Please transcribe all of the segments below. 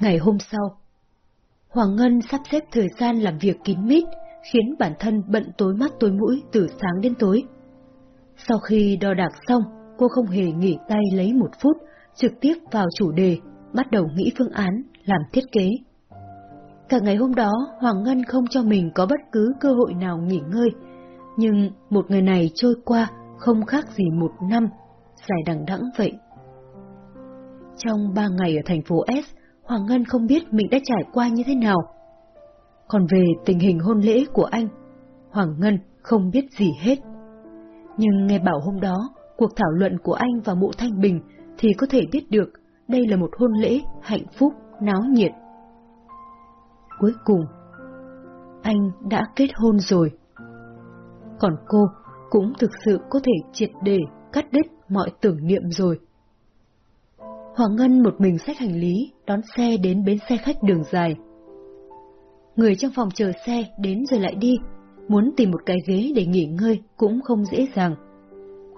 Ngày hôm sau, Hoàng Ngân sắp xếp thời gian làm việc kín mít, khiến bản thân bận tối mắt tối mũi từ sáng đến tối. Sau khi đo đạc xong, cô không hề nghỉ tay lấy một phút, trực tiếp vào chủ đề, bắt đầu nghĩ phương án, làm thiết kế. Cả ngày hôm đó, Hoàng Ngân không cho mình có bất cứ cơ hội nào nghỉ ngơi, nhưng một ngày này trôi qua không khác gì một năm, dài đằng đẵng vậy. Trong ba ngày ở thành phố S, Hoàng Ngân không biết mình đã trải qua như thế nào. Còn về tình hình hôn lễ của anh, Hoàng Ngân không biết gì hết. Nhưng nghe bảo hôm đó, cuộc thảo luận của anh và mụ Thanh Bình thì có thể biết được đây là một hôn lễ hạnh phúc, náo nhiệt. Cuối cùng, anh đã kết hôn rồi. Còn cô cũng thực sự có thể triệt để cắt đứt mọi tưởng niệm rồi. Hoàng Ngân một mình xách hành lý, đón xe đến bến xe khách đường dài. Người trong phòng chờ xe đến rồi lại đi, muốn tìm một cái ghế để nghỉ ngơi cũng không dễ dàng.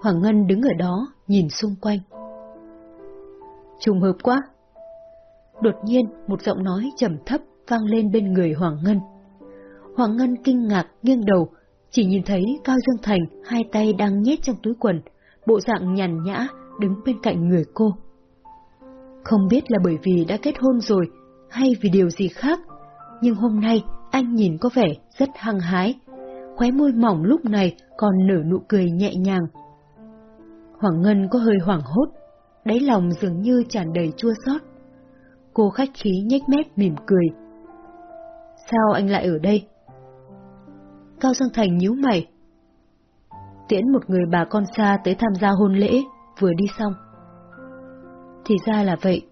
Hoàng Ngân đứng ở đó, nhìn xung quanh. Trùng hợp quá. Đột nhiên, một giọng nói trầm thấp vang lên bên người Hoàng Ngân. Hoàng Ngân kinh ngạc nghiêng đầu, chỉ nhìn thấy Cao Dương Thành hai tay đang nhét trong túi quần, bộ dạng nhàn nhã đứng bên cạnh người cô. Không biết là bởi vì đã kết hôn rồi hay vì điều gì khác, nhưng hôm nay anh nhìn có vẻ rất hăng hái. Khóe môi mỏng lúc này còn nở nụ cười nhẹ nhàng. Hoàng Ngân có hơi hoảng hốt, đáy lòng dường như tràn đầy chua xót. Cô khách khí nhếch mép mỉm cười. Sao anh lại ở đây? Cao Dương Thành nhíu mày. Tiễn một người bà con xa tới tham gia hôn lễ, vừa đi xong. Thì ra là vậy.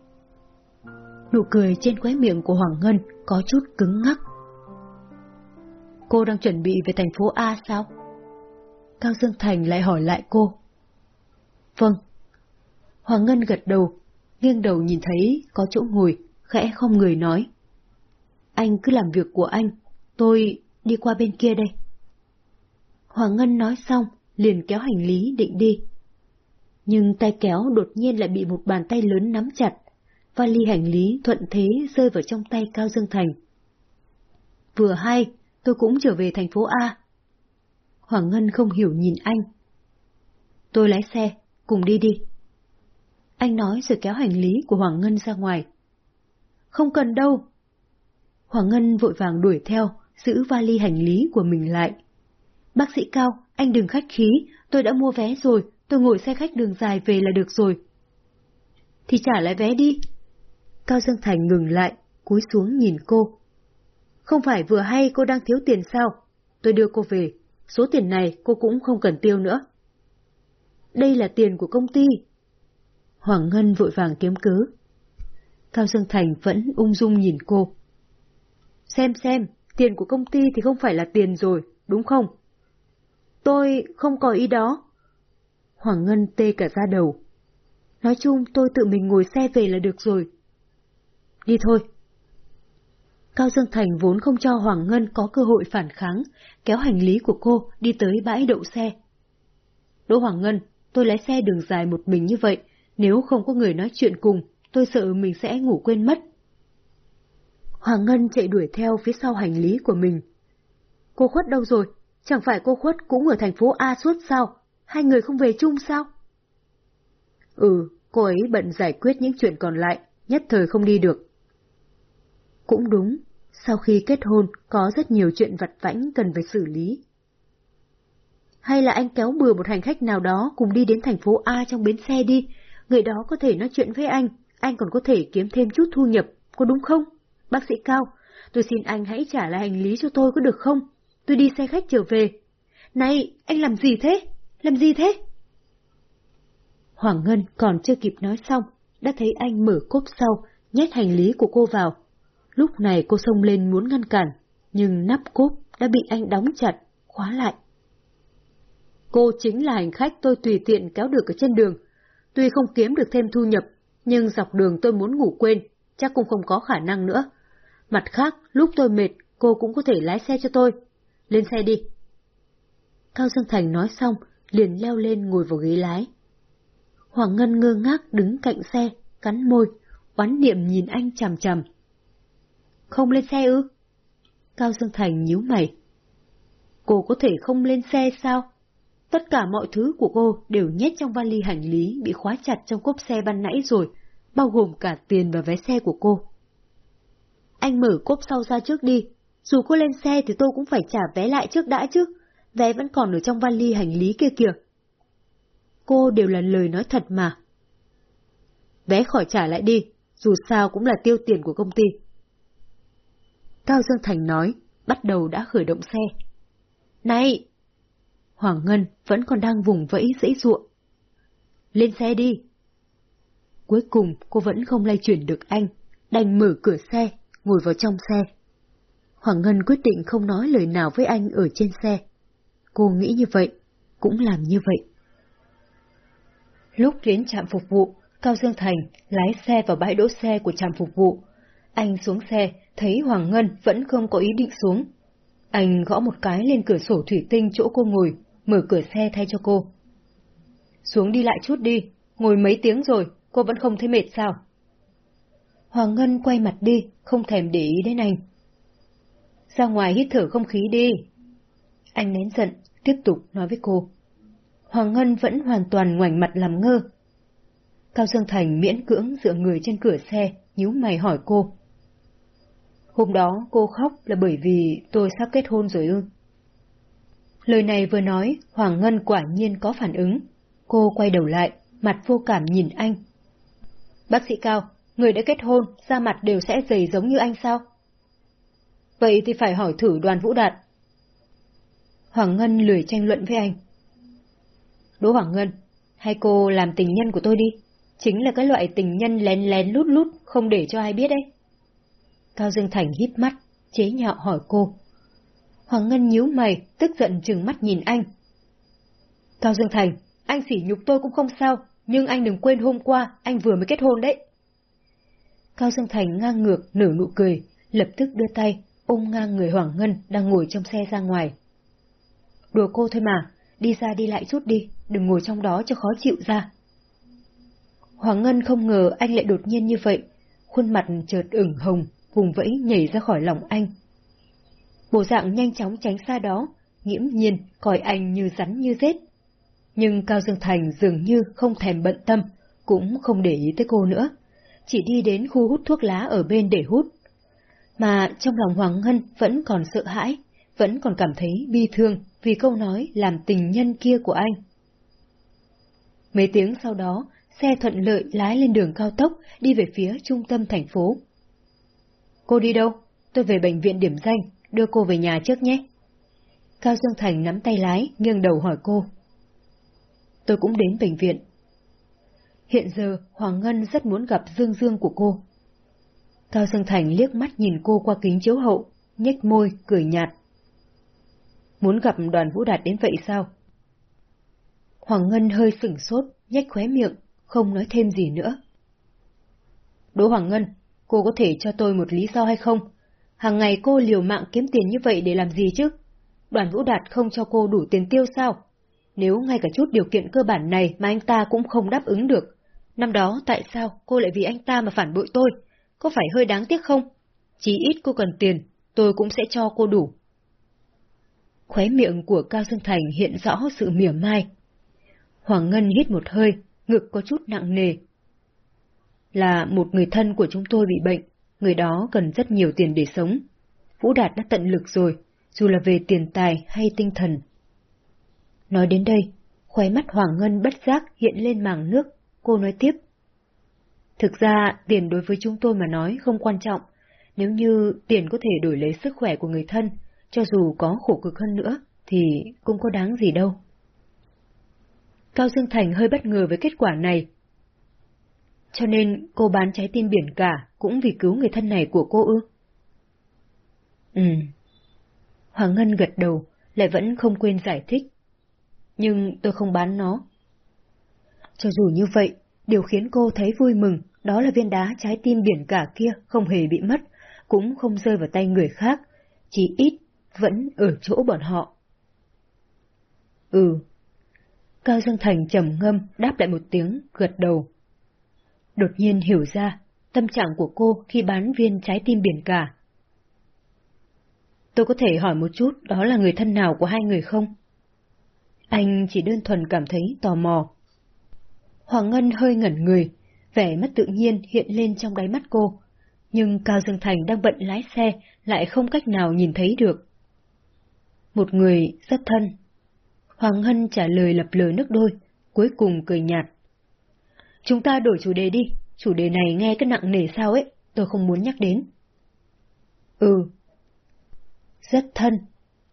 Nụ cười trên khóe miệng của Hoàng Ngân có chút cứng ngắc. Cô đang chuẩn bị về thành phố A sao? Cao Dương Thành lại hỏi lại cô. Vâng. Hoàng Ngân gật đầu, nghiêng đầu nhìn thấy có chỗ ngồi, khẽ không người nói. Anh cứ làm việc của anh, tôi đi qua bên kia đây. Hoàng Ngân nói xong, liền kéo hành lý định đi. Nhưng tay kéo đột nhiên lại bị một bàn tay lớn nắm chặt, vali hành lý thuận thế rơi vào trong tay Cao Dương Thành. Vừa hay, tôi cũng trở về thành phố A. Hoàng Ngân không hiểu nhìn anh. Tôi lái xe, cùng đi đi. Anh nói rồi kéo hành lý của Hoàng Ngân ra ngoài. Không cần đâu. Hoàng Ngân vội vàng đuổi theo, giữ vali hành lý của mình lại. Bác sĩ Cao, anh đừng khách khí, tôi đã mua vé rồi, tôi ngồi xe khách đường dài về là được rồi. Thì trả lại vé đi. Cao Dương Thành ngừng lại, cúi xuống nhìn cô. Không phải vừa hay cô đang thiếu tiền sao? Tôi đưa cô về, số tiền này cô cũng không cần tiêu nữa. Đây là tiền của công ty. Hoàng Ngân vội vàng kiếm cớ. Cao Dương Thành vẫn ung dung nhìn cô. Xem xem, tiền của công ty thì không phải là tiền rồi, đúng không? Tôi không có ý đó. Hoàng Ngân tê cả ra đầu. Nói chung tôi tự mình ngồi xe về là được rồi. Đi thôi. Cao Dương Thành vốn không cho Hoàng Ngân có cơ hội phản kháng, kéo hành lý của cô đi tới bãi đậu xe. Đỗ Hoàng Ngân, tôi lái xe đường dài một mình như vậy, nếu không có người nói chuyện cùng, tôi sợ mình sẽ ngủ quên mất. Hoàng Ngân chạy đuổi theo phía sau hành lý của mình. Cô khuất đâu rồi? Chẳng phải cô khuất cũng ở thành phố A suốt sao? Hai người không về chung sao? Ừ, cô ấy bận giải quyết những chuyện còn lại, nhất thời không đi được. Cũng đúng, sau khi kết hôn có rất nhiều chuyện vặt vãnh cần phải xử lý. Hay là anh kéo bừa một hành khách nào đó cùng đi đến thành phố A trong bến xe đi, người đó có thể nói chuyện với anh, anh còn có thể kiếm thêm chút thu nhập, có đúng không? Bác sĩ Cao, tôi xin anh hãy trả lại hành lý cho tôi có được không? Tôi đi xe khách trở về. Này, anh làm gì thế? Làm gì thế? Hoàng Ngân còn chưa kịp nói xong, đã thấy anh mở cốp sau, nhét hành lý của cô vào. Lúc này cô xông lên muốn ngăn cản, nhưng nắp cốp đã bị anh đóng chặt, khóa lại. Cô chính là hành khách tôi tùy tiện kéo được ở trên đường. Tuy không kiếm được thêm thu nhập, nhưng dọc đường tôi muốn ngủ quên, chắc cũng không có khả năng nữa. Mặt khác, lúc tôi mệt, cô cũng có thể lái xe cho tôi. Lên xe đi. Cao Dương Thành nói xong, liền leo lên ngồi vào ghế lái. Hoàng Ngân ngơ ngác đứng cạnh xe, cắn môi, oán niệm nhìn anh chằm chằm, Không lên xe ư? Cao Dương Thành nhíu mày. Cô có thể không lên xe sao? Tất cả mọi thứ của cô đều nhét trong vali hành lý bị khóa chặt trong cốp xe ban nãy rồi, bao gồm cả tiền và vé xe của cô. Anh mở cốp sau ra trước đi, dù cô lên xe thì tôi cũng phải trả vé lại trước đã chứ, vé vẫn còn ở trong vali hành lý kia kìa. Cô đều là lời nói thật mà. Vé khỏi trả lại đi, dù sao cũng là tiêu tiền của công ty. Cao Dương Thành nói, bắt đầu đã khởi động xe. Này! Hoàng Ngân vẫn còn đang vùng vẫy dãy ruộng. Lên xe đi! Cuối cùng cô vẫn không lay chuyển được anh, đành mở cửa xe, ngồi vào trong xe. Hoàng Ngân quyết định không nói lời nào với anh ở trên xe. Cô nghĩ như vậy, cũng làm như vậy. Lúc đến trạm phục vụ, Cao Dương Thành lái xe vào bãi đỗ xe của trạm phục vụ. Anh xuống xe, thấy Hoàng Ngân vẫn không có ý định xuống. Anh gõ một cái lên cửa sổ thủy tinh chỗ cô ngồi, mở cửa xe thay cho cô. Xuống đi lại chút đi, ngồi mấy tiếng rồi, cô vẫn không thấy mệt sao? Hoàng Ngân quay mặt đi, không thèm để ý đến anh. Ra ngoài hít thở không khí đi. Anh nén giận, tiếp tục nói với cô. Hoàng Ngân vẫn hoàn toàn ngoảnh mặt làm ngơ. Cao Dương Thành miễn cưỡng dựa người trên cửa xe, nhíu mày hỏi cô. Hôm đó cô khóc là bởi vì tôi sắp kết hôn rồi ư. Lời này vừa nói, Hoàng Ngân quả nhiên có phản ứng. Cô quay đầu lại, mặt vô cảm nhìn anh. Bác sĩ Cao, người đã kết hôn, da mặt đều sẽ dày giống như anh sao? Vậy thì phải hỏi thử đoàn Vũ Đạt. Hoàng Ngân lười tranh luận với anh. Đỗ Hoàng Ngân, hay cô làm tình nhân của tôi đi, chính là cái loại tình nhân lén lén lút lút, không để cho ai biết đấy. Cao Dương Thành hít mắt, chế nhạo hỏi cô. Hoàng Ngân nhíu mày, tức giận trừng mắt nhìn anh. Cao Dương Thành, anh sỉ nhục tôi cũng không sao, nhưng anh đừng quên hôm qua anh vừa mới kết hôn đấy. Cao Dương Thành ngang ngược nở nụ cười, lập tức đưa tay ôm ngang người Hoàng Ngân đang ngồi trong xe ra ngoài. Đùa cô thôi mà, đi ra đi lại chút đi, đừng ngồi trong đó cho khó chịu ra. Hoàng Ngân không ngờ anh lại đột nhiên như vậy, khuôn mặt chợt ửng hồng, vùng vẫy nhảy ra khỏi lòng anh. Bộ dạng nhanh chóng tránh xa đó, nghiễm nhiên coi anh như rắn như rết. Nhưng Cao Dương Thành dường như không thèm bận tâm, cũng không để ý tới cô nữa, chỉ đi đến khu hút thuốc lá ở bên để hút. Mà trong lòng Hoàng Ngân vẫn còn sợ hãi, vẫn còn cảm thấy bi thương vì câu nói làm tình nhân kia của anh. Mấy tiếng sau đó, xe thuận lợi lái lên đường cao tốc đi về phía trung tâm thành phố. Cô đi đâu? Tôi về bệnh viện điểm danh, đưa cô về nhà trước nhé. Cao Dương Thành nắm tay lái, nghiêng đầu hỏi cô. Tôi cũng đến bệnh viện. Hiện giờ, Hoàng Ngân rất muốn gặp Dương Dương của cô. Cao Dương Thành liếc mắt nhìn cô qua kính chiếu hậu, nhếch môi, cười nhạt. Muốn gặp đoàn vũ đạt đến vậy sao? Hoàng Ngân hơi sửng sốt, nhếch khóe miệng, không nói thêm gì nữa. Đỗ Hoàng Ngân, cô có thể cho tôi một lý do hay không? Hàng ngày cô liều mạng kiếm tiền như vậy để làm gì chứ? Đoàn Vũ Đạt không cho cô đủ tiền tiêu sao? Nếu ngay cả chút điều kiện cơ bản này mà anh ta cũng không đáp ứng được, năm đó tại sao cô lại vì anh ta mà phản bội tôi? Có phải hơi đáng tiếc không? Chỉ ít cô cần tiền, tôi cũng sẽ cho cô đủ. Khóe miệng của Cao Dương Thành hiện rõ sự mỉa mai. Hoàng Ngân hít một hơi, ngực có chút nặng nề. Là một người thân của chúng tôi bị bệnh, người đó cần rất nhiều tiền để sống. Vũ Đạt đã tận lực rồi, dù là về tiền tài hay tinh thần. Nói đến đây, khóe mắt Hoàng Ngân bất giác hiện lên màng nước, cô nói tiếp. Thực ra, tiền đối với chúng tôi mà nói không quan trọng, nếu như tiền có thể đổi lấy sức khỏe của người thân, cho dù có khổ cực hơn nữa, thì cũng có đáng gì đâu. Cao Dương Thành hơi bất ngờ với kết quả này. Cho nên cô bán trái tim biển cả cũng vì cứu người thân này của cô ư? Ừ. Hoàng Ngân gật đầu, lại vẫn không quên giải thích. Nhưng tôi không bán nó. Cho dù như vậy, điều khiến cô thấy vui mừng đó là viên đá trái tim biển cả kia không hề bị mất, cũng không rơi vào tay người khác, chỉ ít vẫn ở chỗ bọn họ. Ừ. Cao Dương Thành trầm ngâm đáp lại một tiếng, gật đầu. Đột nhiên hiểu ra, tâm trạng của cô khi bán viên trái tim biển cả, tôi có thể hỏi một chút đó là người thân nào của hai người không? Anh chỉ đơn thuần cảm thấy tò mò. Hoàng Ngân hơi ngẩn người, vẻ mất tự nhiên hiện lên trong đáy mắt cô, nhưng Cao Dương Thành đang bận lái xe lại không cách nào nhìn thấy được. Một người rất thân. Hoàng Hân trả lời lập lờ nước đôi, cuối cùng cười nhạt. Chúng ta đổi chủ đề đi, chủ đề này nghe cái nặng nề sao ấy, tôi không muốn nhắc đến. Ừ. Rất thân.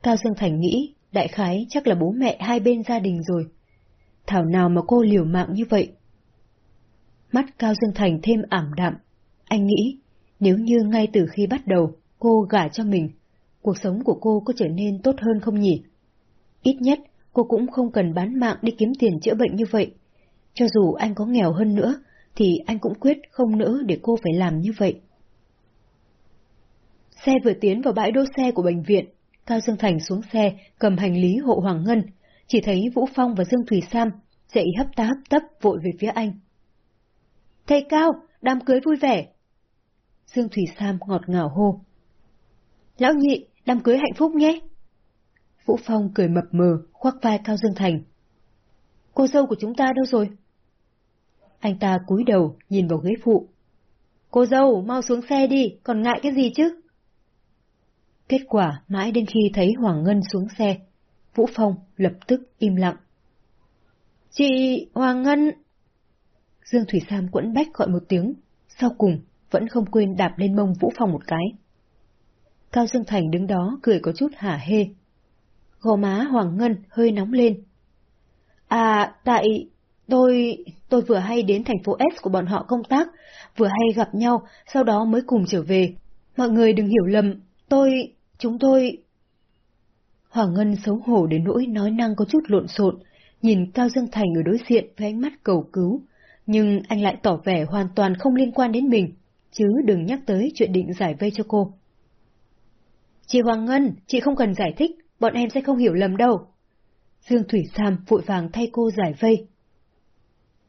Cao Dương Thành nghĩ, đại khái chắc là bố mẹ hai bên gia đình rồi. Thảo nào mà cô liều mạng như vậy? Mắt Cao Dương Thành thêm ảm đạm. Anh nghĩ, nếu như ngay từ khi bắt đầu cô gả cho mình, cuộc sống của cô có trở nên tốt hơn không nhỉ? Ít nhất, cô cũng không cần bán mạng đi kiếm tiền chữa bệnh như vậy. Cho dù anh có nghèo hơn nữa, thì anh cũng quyết không nỡ để cô phải làm như vậy. Xe vừa tiến vào bãi đỗ xe của bệnh viện, Cao Dương Thành xuống xe, cầm hành lý hộ Hoàng Ngân, chỉ thấy Vũ Phong và Dương Thủy Sam dậy hấp tá hấp tấp vội về phía anh. Thầy Cao, đám cưới vui vẻ. Dương Thủy Sam ngọt ngào hô. Lão nhị, đám cưới hạnh phúc nhé. Vũ Phong cười mập mờ, khoác vai Cao Dương Thành. Cô dâu của chúng ta đâu rồi? Anh ta cúi đầu, nhìn vào ghế phụ. Cô dâu, mau xuống xe đi, còn ngại cái gì chứ? Kết quả mãi đến khi thấy Hoàng Ngân xuống xe, Vũ Phong lập tức im lặng. Chị Hoàng Ngân! Dương Thủy Sam quẫn bách gọi một tiếng, sau cùng vẫn không quên đạp lên mông Vũ Phong một cái. Cao Dương Thành đứng đó cười có chút hả hê. Gò má Hoàng Ngân hơi nóng lên. À, tại... tôi... tôi vừa hay đến thành phố S của bọn họ công tác, vừa hay gặp nhau, sau đó mới cùng trở về. Mọi người đừng hiểu lầm, tôi... chúng tôi... Hoàng Ngân xấu hổ đến nỗi nói năng có chút lộn xộn, nhìn Cao Dương Thành ở đối diện với ánh mắt cầu cứu, nhưng anh lại tỏ vẻ hoàn toàn không liên quan đến mình, chứ đừng nhắc tới chuyện định giải vây cho cô. Chị Hoàng Ngân, chị không cần giải thích, bọn em sẽ không hiểu lầm đâu. Dương Thủy Sam vội vàng thay cô giải vây.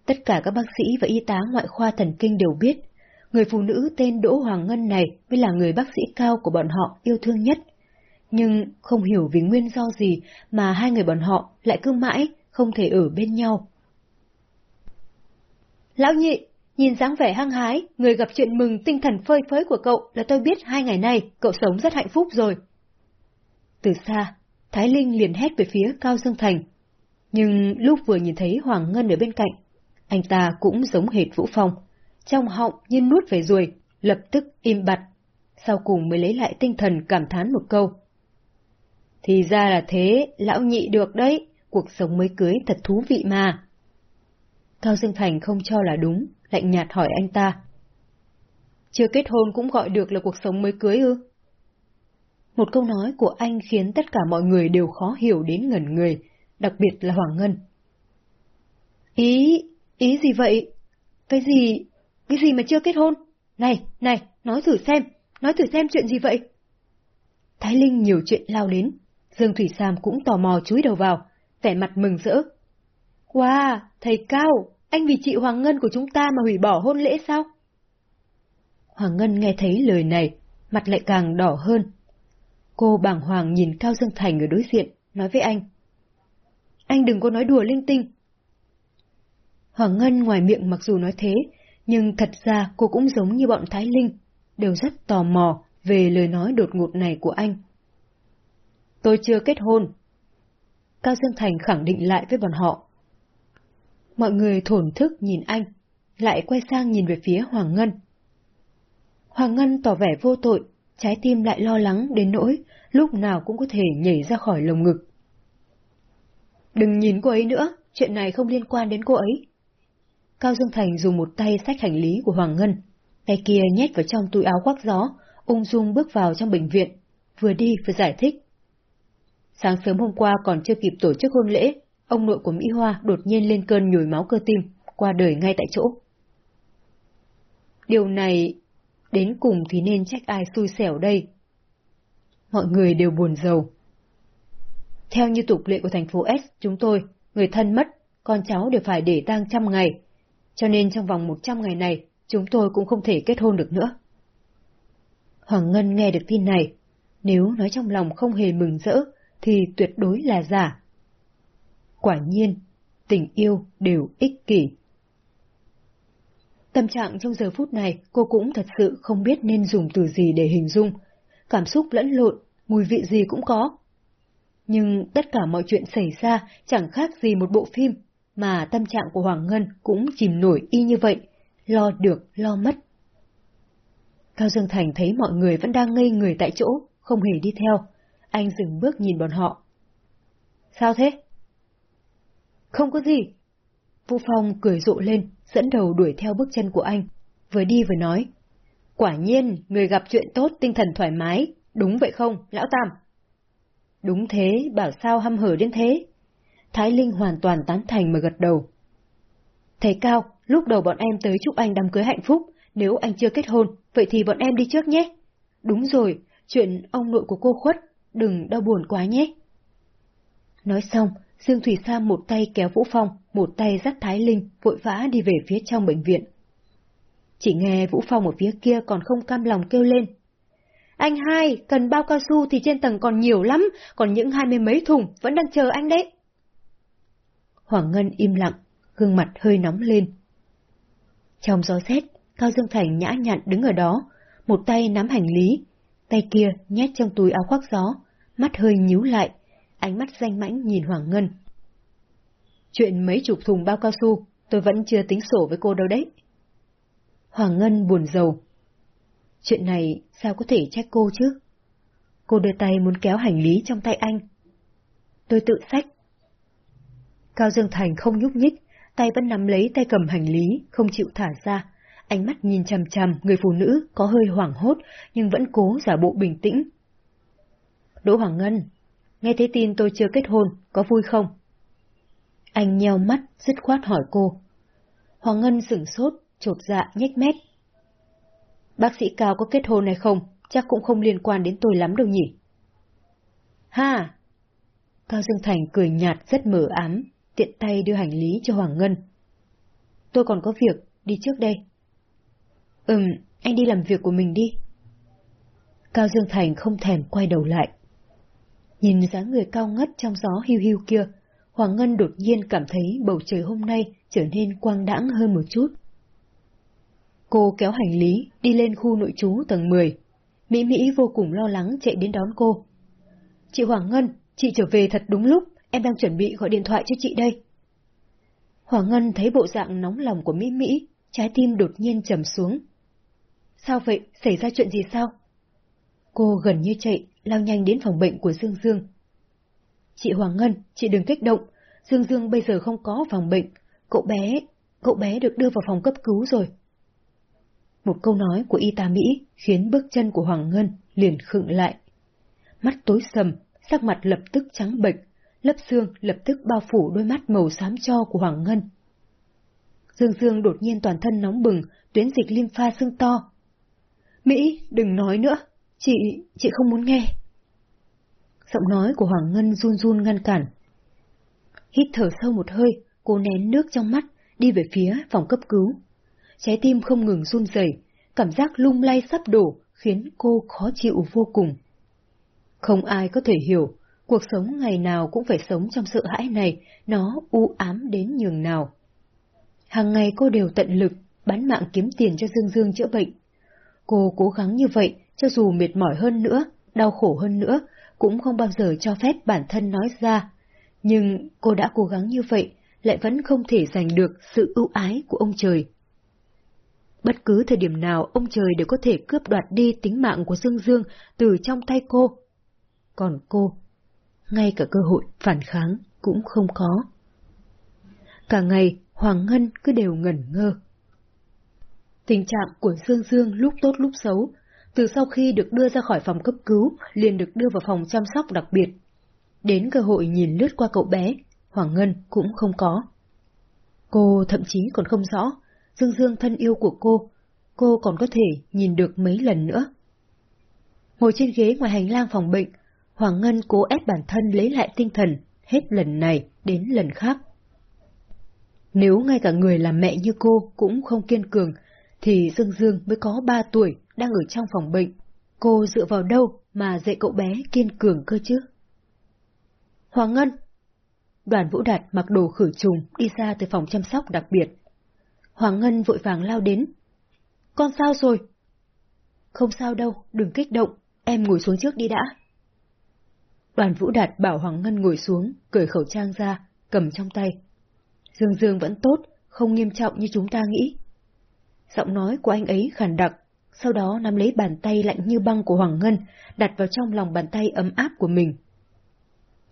Tất cả các bác sĩ và y tá ngoại khoa thần kinh đều biết, người phụ nữ tên Đỗ Hoàng Ngân này mới là người bác sĩ cao của bọn họ yêu thương nhất. Nhưng không hiểu vì nguyên do gì mà hai người bọn họ lại cứ mãi không thể ở bên nhau. Lão nhị, nhìn dáng vẻ hăng hái, người gặp chuyện mừng tinh thần phơi phới của cậu là tôi biết hai ngày nay cậu sống rất hạnh phúc rồi. Từ xa, Thái Linh liền hét về phía Cao Dương Thành. Nhưng lúc vừa nhìn thấy Hoàng Ngân ở bên cạnh, anh ta cũng giống hệt Vũ Phong. Trong họng như nuốt về ruồi, lập tức im bặt. Sau cùng mới lấy lại tinh thần cảm thán một câu. Thì ra là thế, lão nhị được đấy, cuộc sống mới cưới thật thú vị mà. Cao Dương Thành không cho là đúng, lạnh nhạt hỏi anh ta. Chưa kết hôn cũng gọi được là cuộc sống mới cưới ư? Một câu nói của anh khiến tất cả mọi người đều khó hiểu đến ngẩn người, đặc biệt là Hoàng Ngân. Ý, ý gì vậy? Cái gì, cái gì mà chưa kết hôn? Này, này, nói thử xem, nói thử xem chuyện gì vậy? Thái Linh nhiều chuyện lao đến, Dương Thủy Sam cũng tò mò chúi đầu vào, vẻ mặt mừng rỡ. Wow, thầy Cao, anh vì chị Hoàng Ngân của chúng ta mà hủy bỏ hôn lễ sao? Hoàng Ngân nghe thấy lời này, mặt lại càng đỏ hơn. Cô bàng hoàng nhìn Cao Dương Thành ở đối diện, nói với anh. Anh đừng có nói đùa linh tinh. Hoàng Ngân ngoài miệng mặc dù nói thế, nhưng thật ra cô cũng giống như bọn Thái Linh, đều rất tò mò về lời nói đột ngột này của anh. Tôi chưa kết hôn. Cao Dương Thành khẳng định lại với bọn họ. Mọi người thổn thức nhìn anh, lại quay sang nhìn về phía Hoàng Ngân. Hoàng Ngân tỏ vẻ vô tội, trái tim lại lo lắng đến nỗi lúc nào cũng có thể nhảy ra khỏi lồng ngực. Đừng nhìn cô ấy nữa, chuyện này không liên quan đến cô ấy. Cao Dương Thành dùng một tay xách hành lý của Hoàng Ngân, tay kia nhét vào trong túi áo khoác gió, ung dung bước vào trong bệnh viện, vừa đi vừa giải thích. Sáng sớm hôm qua còn chưa kịp tổ chức hôn lễ, ông nội của Mỹ Hoa đột nhiên lên cơn nhồi máu cơ tim, qua đời ngay tại chỗ. Điều này, đến cùng thì nên trách ai xui xẻo đây? Mọi người đều buồn giàu. Theo như tục lệ của thành phố S, chúng tôi, người thân mất, con cháu đều phải để tang trăm ngày, cho nên trong vòng một trăm ngày này, chúng tôi cũng không thể kết hôn được nữa. Hoàng Ngân nghe được tin này, Nếu nói trong lòng không hề mừng rỡ, thì tuyệt đối là giả. Quả nhiên, tình yêu đều ích kỷ. Tâm trạng trong giờ phút này cô cũng thật sự không biết nên dùng từ gì để hình dung. Cảm xúc lẫn lộn, mùi vị gì cũng có. Nhưng tất cả mọi chuyện xảy ra chẳng khác gì một bộ phim, mà tâm trạng của Hoàng Ngân cũng chìm nổi y như vậy, lo được, lo mất. Cao Dương Thành thấy mọi người vẫn đang ngây người tại chỗ, không hề đi theo. Anh dừng bước nhìn bọn họ. Sao thế? Không có gì. Vũ Phong cười rộ lên, dẫn đầu đuổi theo bước chân của anh, vừa đi vừa nói. Quả nhiên, người gặp chuyện tốt tinh thần thoải mái, đúng vậy không, lão Tam? Đúng thế, bảo sao hăm hở đến thế. Thái Linh hoàn toàn tán thành mà gật đầu. Thầy Cao, lúc đầu bọn em tới chúc anh đám cưới hạnh phúc, nếu anh chưa kết hôn, vậy thì bọn em đi trước nhé. Đúng rồi, chuyện ông nội của cô khuất, đừng đau buồn quá nhé. Nói xong, Dương Thủy Sa một tay kéo Vũ Phong, một tay dắt Thái Linh, vội vã đi về phía trong bệnh viện. Chỉ nghe Vũ Phong ở phía kia còn không cam lòng kêu lên. Anh hai, cần bao cao su thì trên tầng còn nhiều lắm, còn những hai mươi mấy thùng vẫn đang chờ anh đấy. Hoàng Ngân im lặng, gương mặt hơi nóng lên. Trong gió rét, Cao Dương Thành nhã nhặn đứng ở đó, một tay nắm hành lý, tay kia nhét trong túi áo khoác gió, mắt hơi nhíu lại, ánh mắt danh mãnh nhìn Hoàng Ngân. Chuyện mấy chục thùng bao cao su, tôi vẫn chưa tính sổ với cô đâu đấy. Hoàng Ngân buồn rầu. Chuyện này sao có thể trách cô chứ? Cô đưa tay muốn kéo hành lý trong tay anh. Tôi tự sách. Cao Dương Thành không nhúc nhích, tay vẫn nắm lấy tay cầm hành lý, không chịu thả ra. Ánh mắt nhìn chằm chằm người phụ nữ có hơi hoảng hốt nhưng vẫn cố giả bộ bình tĩnh. Đỗ Hoàng Ngân, nghe thấy tin tôi chưa kết hôn, có vui không? Anh nheo mắt, dứt khoát hỏi cô. Hoàng Ngân sửng sốt, chột dạ, nhếch mép. Bác sĩ Cao có kết hôn hay không, chắc cũng không liên quan đến tôi lắm đâu nhỉ. Ha! Cao Dương Thành cười nhạt rất mờ ám, tiện tay đưa hành lý cho Hoàng Ngân. Tôi còn có việc, đi trước đây. Ừm, anh đi làm việc của mình đi. Cao Dương Thành không thèm quay đầu lại. Nhìn dáng người cao ngất trong gió hiu hiu kia, Hoàng Ngân đột nhiên cảm thấy bầu trời hôm nay trở nên quang đãng hơn một chút. Cô kéo hành lý, đi lên khu nội trú tầng 10. Mỹ Mỹ vô cùng lo lắng chạy đến đón cô. Chị Hoàng Ngân, chị trở về thật đúng lúc, em đang chuẩn bị gọi điện thoại cho chị đây. Hoàng Ngân thấy bộ dạng nóng lòng của Mỹ Mỹ, trái tim đột nhiên trầm xuống. Sao vậy? Xảy ra chuyện gì sao? Cô gần như chạy, lao nhanh đến phòng bệnh của Dương Dương. Chị Hoàng Ngân, chị đừng kích động. Dương Dương bây giờ không có phòng bệnh. Cậu bé, cậu bé được đưa vào phòng cấp cứu rồi. Một câu nói của y tá Mỹ khiến bước chân của Hoàng Ngân liền khựng lại. Mắt tối sầm, sắc mặt lập tức trắng bệch, lớp xương lập tức bao phủ đôi mắt màu xám cho của Hoàng Ngân. Dương Dương đột nhiên toàn thân nóng bừng, tuyến dịch lympha sưng to. Mỹ, đừng nói nữa, chị, chị không muốn nghe. Giọng nói của Hoàng Ngân run run ngăn cản. Hít thở sâu một hơi, cô nén nước trong mắt, đi về phía phòng cấp cứu. Trái tim không ngừng run rẩy, cảm giác lung lay sắp đổ, khiến cô khó chịu vô cùng. Không ai có thể hiểu, cuộc sống ngày nào cũng phải sống trong sợ hãi này, nó u ám đến nhường nào. Hàng ngày cô đều tận lực, bán mạng kiếm tiền cho Dương Dương chữa bệnh. Cô cố gắng như vậy, cho dù mệt mỏi hơn nữa, đau khổ hơn nữa, cũng không bao giờ cho phép bản thân nói ra. Nhưng cô đã cố gắng như vậy, lại vẫn không thể giành được sự ưu ái của ông trời. Bất cứ thời điểm nào ông trời đều có thể cướp đoạt đi tính mạng của Dương Dương từ trong tay cô. Còn cô, ngay cả cơ hội phản kháng cũng không có. Cả ngày, Hoàng Ngân cứ đều ngẩn ngơ. Tình trạng của Dương Dương lúc tốt lúc xấu, từ sau khi được đưa ra khỏi phòng cấp cứu, liền được đưa vào phòng chăm sóc đặc biệt. Đến cơ hội nhìn lướt qua cậu bé, Hoàng Ngân cũng không có. Cô thậm chí còn không rõ, Dương Dương thân yêu của cô, cô còn có thể nhìn được mấy lần nữa. Ngồi trên ghế ngoài hành lang phòng bệnh, Hoàng Ngân cố ép bản thân lấy lại tinh thần, hết lần này đến lần khác. Nếu ngay cả người làm mẹ như cô cũng không kiên cường, thì Dương Dương mới có ba tuổi đang ở trong phòng bệnh. Cô dựa vào đâu mà dạy cậu bé kiên cường cơ chứ? Hoàng Ngân! Đoàn Vũ Đạt mặc đồ khử trùng đi ra từ phòng chăm sóc đặc biệt. Hoàng Ngân vội vàng lao đến. Con sao rồi? Không sao đâu, đừng kích động, em ngồi xuống trước đi đã. Đoàn Vũ Đạt bảo Hoàng Ngân ngồi xuống, cởi khẩu trang ra, cầm trong tay. Dương Dương vẫn tốt, không nghiêm trọng như chúng ta nghĩ. Giọng nói của anh ấy khàn đặc, sau đó nắm lấy bàn tay lạnh như băng của Hoàng Ngân, đặt vào trong lòng bàn tay ấm áp của mình.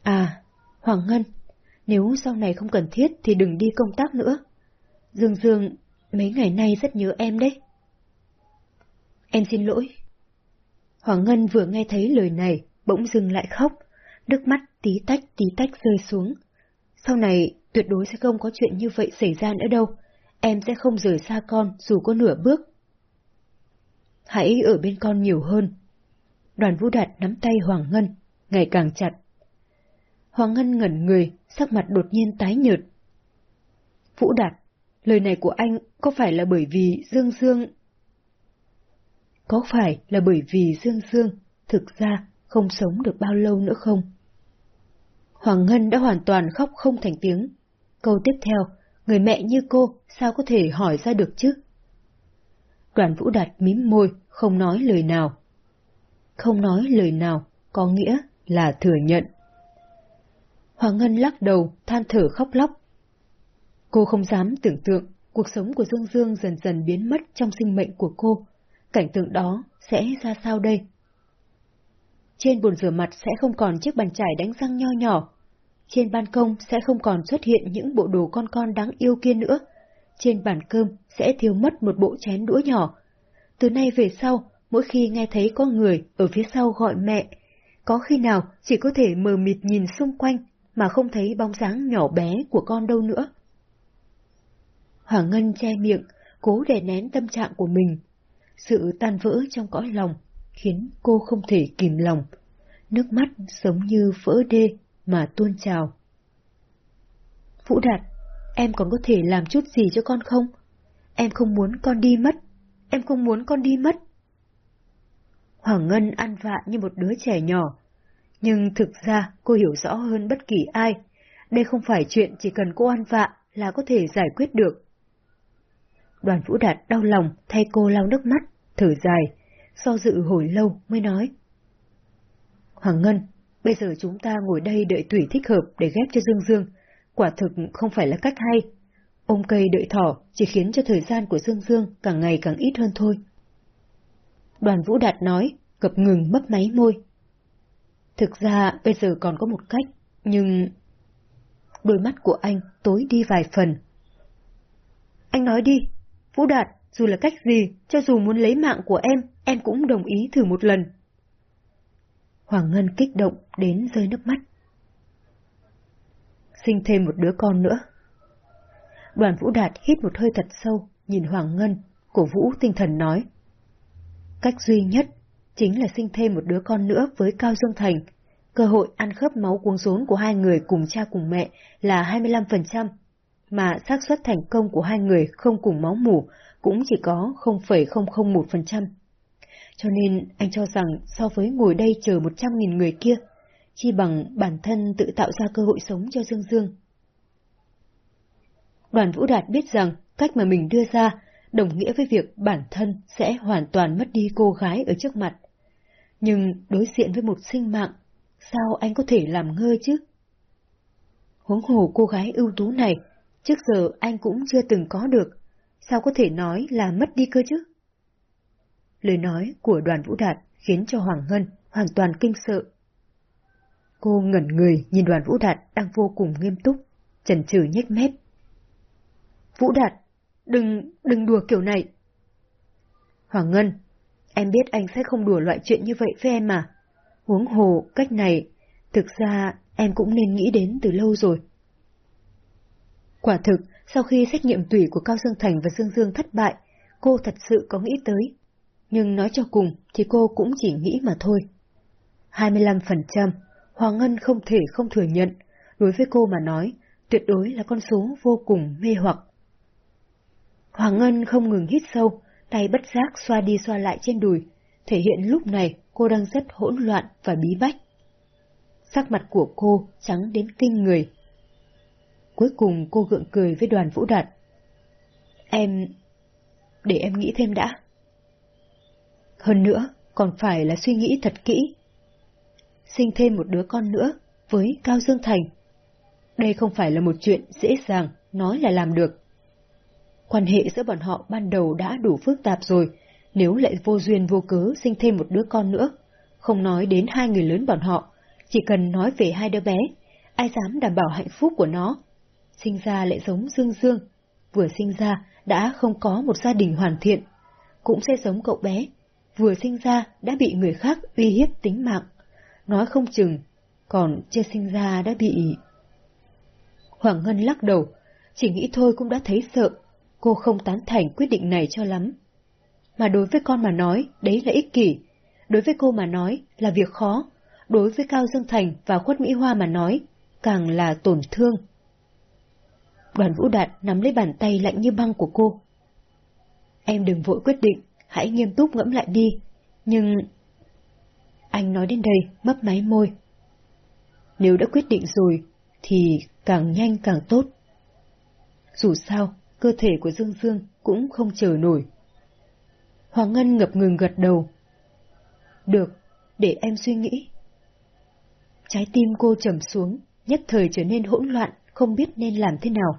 À, Hoàng Ngân, nếu sau này không cần thiết thì đừng đi công tác nữa. Dương Dương, mấy ngày nay rất nhớ em đấy. Em xin lỗi. Hoàng Ngân vừa nghe thấy lời này, bỗng dừng lại khóc, nước mắt tí tách tí tách rơi xuống. Sau này, tuyệt đối sẽ không có chuyện như vậy xảy ra nữa đâu. Em sẽ không rời xa con dù có nửa bước. Hãy ở bên con nhiều hơn. Đoàn Vũ Đạt nắm tay Hoàng Ngân, ngày càng chặt. Hoàng Ngân ngẩn người, sắc mặt đột nhiên tái nhợt. Vũ Đạt, lời này của anh có phải là bởi vì Dương Dương... Có phải là bởi vì Dương Dương thực ra không sống được bao lâu nữa không? Hoàng Ngân đã hoàn toàn khóc không thành tiếng. Câu tiếp theo, người mẹ như cô sao có thể hỏi ra được chứ? Đoàn Vũ Đạt mím môi, không nói lời nào. Không nói lời nào có nghĩa là thừa nhận. Hoàng Ngân lắc đầu, than thở khóc lóc. Cô không dám tưởng tượng cuộc sống của Dương Dương dần dần biến mất trong sinh mệnh của cô. Cảnh tượng đó sẽ ra sao đây? Trên bồn rửa mặt sẽ không còn chiếc bàn chải đánh răng nho nhỏ. Trên ban công sẽ không còn xuất hiện những bộ đồ con con đáng yêu kia nữa. Trên bàn cơm sẽ thiếu mất một bộ chén đũa nhỏ. Từ nay về sau, mỗi khi nghe thấy có người ở phía sau gọi mẹ, có khi nào chỉ có thể mờ mịt nhìn xung quanh mà không thấy bóng dáng nhỏ bé của con đâu nữa. Hoàng Ngân che miệng, cố đè nén tâm trạng của mình. Sự tan vỡ trong cõi lòng khiến cô không thể kìm lòng. Nước mắt giống như vỡ đê mà tuôn trào. Vũ Đạt, em còn có thể làm chút gì cho con không? Em không muốn con đi mất. Em không muốn con đi mất. Hoàng Ngân ăn vạ như một đứa trẻ nhỏ, nhưng thực ra cô hiểu rõ hơn bất kỳ ai. Đây không phải chuyện chỉ cần cô ăn vạ là có thể giải quyết được. Đoàn Vũ Đạt đau lòng thay cô lau nước mắt, thở dài, so dự hồi lâu mới nói. Hoàng Ngân, bây giờ chúng ta ngồi đây đợi Tủy thích hợp để ghép cho Dương Dương, quả thực không phải là cách hay. Ôm cây đợi thỏ chỉ khiến cho thời gian của Dương Dương càng ngày càng ít hơn thôi. Đoàn Vũ Đạt nói, cập ngừng mấp máy môi. Thực ra bây giờ còn có một cách, nhưng... Đôi mắt của anh tối đi vài phần. Anh nói đi, Vũ Đạt, dù là cách gì, cho dù muốn lấy mạng của em, em cũng đồng ý thử một lần. Hoàng Ngân kích động đến rơi nước mắt. Sinh thêm một đứa con nữa. Đoàn Vũ Đạt hít một hơi thật sâu, nhìn Hoàng Ngân, cổ vũ tinh thần nói. Cách duy nhất chính là sinh thêm một đứa con nữa với Cao Dương Thành. Cơ hội ăn khớp máu cuống rốn của hai người cùng cha cùng mẹ là 25%, mà xác suất thành công của hai người không cùng máu mủ cũng chỉ có 0,001%. Cho nên anh cho rằng so với ngồi đây chờ 100.000 người kia, chi bằng bản thân tự tạo ra cơ hội sống cho Dương Dương. Đoàn Vũ Đạt biết rằng cách mà mình đưa ra đồng nghĩa với việc bản thân sẽ hoàn toàn mất đi cô gái ở trước mặt. Nhưng đối diện với một sinh mạng, sao anh có thể làm ngơ chứ? Huống hồ cô gái ưu tú này, trước giờ anh cũng chưa từng có được, sao có thể nói là mất đi cơ chứ? Lời nói của đoàn Vũ Đạt khiến cho Hoàng Ngân hoàn toàn kinh sợ. Cô ngẩn người nhìn đoàn Vũ Đạt đang vô cùng nghiêm túc, chần chừ nhếch mép. Vũ Đạt, đừng, đừng đùa kiểu này. Hoàng Ngân, em biết anh sẽ không đùa loại chuyện như vậy với em mà. Huống hồ, cách này, thực ra em cũng nên nghĩ đến từ lâu rồi. Quả thực, sau khi xét nghiệm tủy của Cao Dương Thành và Dương Dương thất bại, cô thật sự có nghĩ tới. Nhưng nói cho cùng thì cô cũng chỉ nghĩ mà thôi. 25%, Hoàng Ngân không thể không thừa nhận, đối với cô mà nói, tuyệt đối là con số vô cùng mê hoặc. Hoàng Ngân không ngừng hít sâu, tay bất giác xoa đi xoa lại trên đùi, thể hiện lúc này cô đang rất hỗn loạn và bí bách. Sắc mặt của cô trắng đến kinh người. Cuối cùng cô gượng cười với đoàn vũ đạt. Em... để em nghĩ thêm đã. Hơn nữa, còn phải là suy nghĩ thật kỹ. Sinh thêm một đứa con nữa với Cao Dương Thành. Đây không phải là một chuyện dễ dàng nói là làm được. Quan hệ giữa bọn họ ban đầu đã đủ phức tạp rồi, nếu lại vô duyên vô cớ sinh thêm một đứa con nữa, không nói đến hai người lớn bọn họ, chỉ cần nói về hai đứa bé, ai dám đảm bảo hạnh phúc của nó. Sinh ra lại giống Dương Dương, vừa sinh ra đã không có một gia đình hoàn thiện, cũng sẽ giống cậu bé, vừa sinh ra đã bị người khác uy hiếp tính mạng, nói không chừng, còn chưa sinh ra đã bị... Hoàng Ngân lắc đầu, chỉ nghĩ thôi cũng đã thấy sợ, cô không tán thành quyết định này cho lắm. Mà đối với con mà nói, đấy là ích kỷ. Đối với cô mà nói, là việc khó. Đối với Cao Dương Thành và Khuất Mỹ Hoa mà nói, càng là tổn thương. Đoàn Vũ Đạt nắm lấy bàn tay lạnh như băng của cô. Em đừng vội quyết định, hãy nghiêm túc ngẫm lại đi. Nhưng... Anh nói đến đây, mấp máy môi. Nếu đã quyết định rồi, thì càng nhanh càng tốt. Dù sao, cơ thể của Dương Dương cũng không chờ nổi. Hoàng Ngân ngập ngừng gật đầu. Được, để em suy nghĩ. Trái tim cô trầm xuống, nhất thời trở nên hỗn loạn, không biết nên làm thế nào.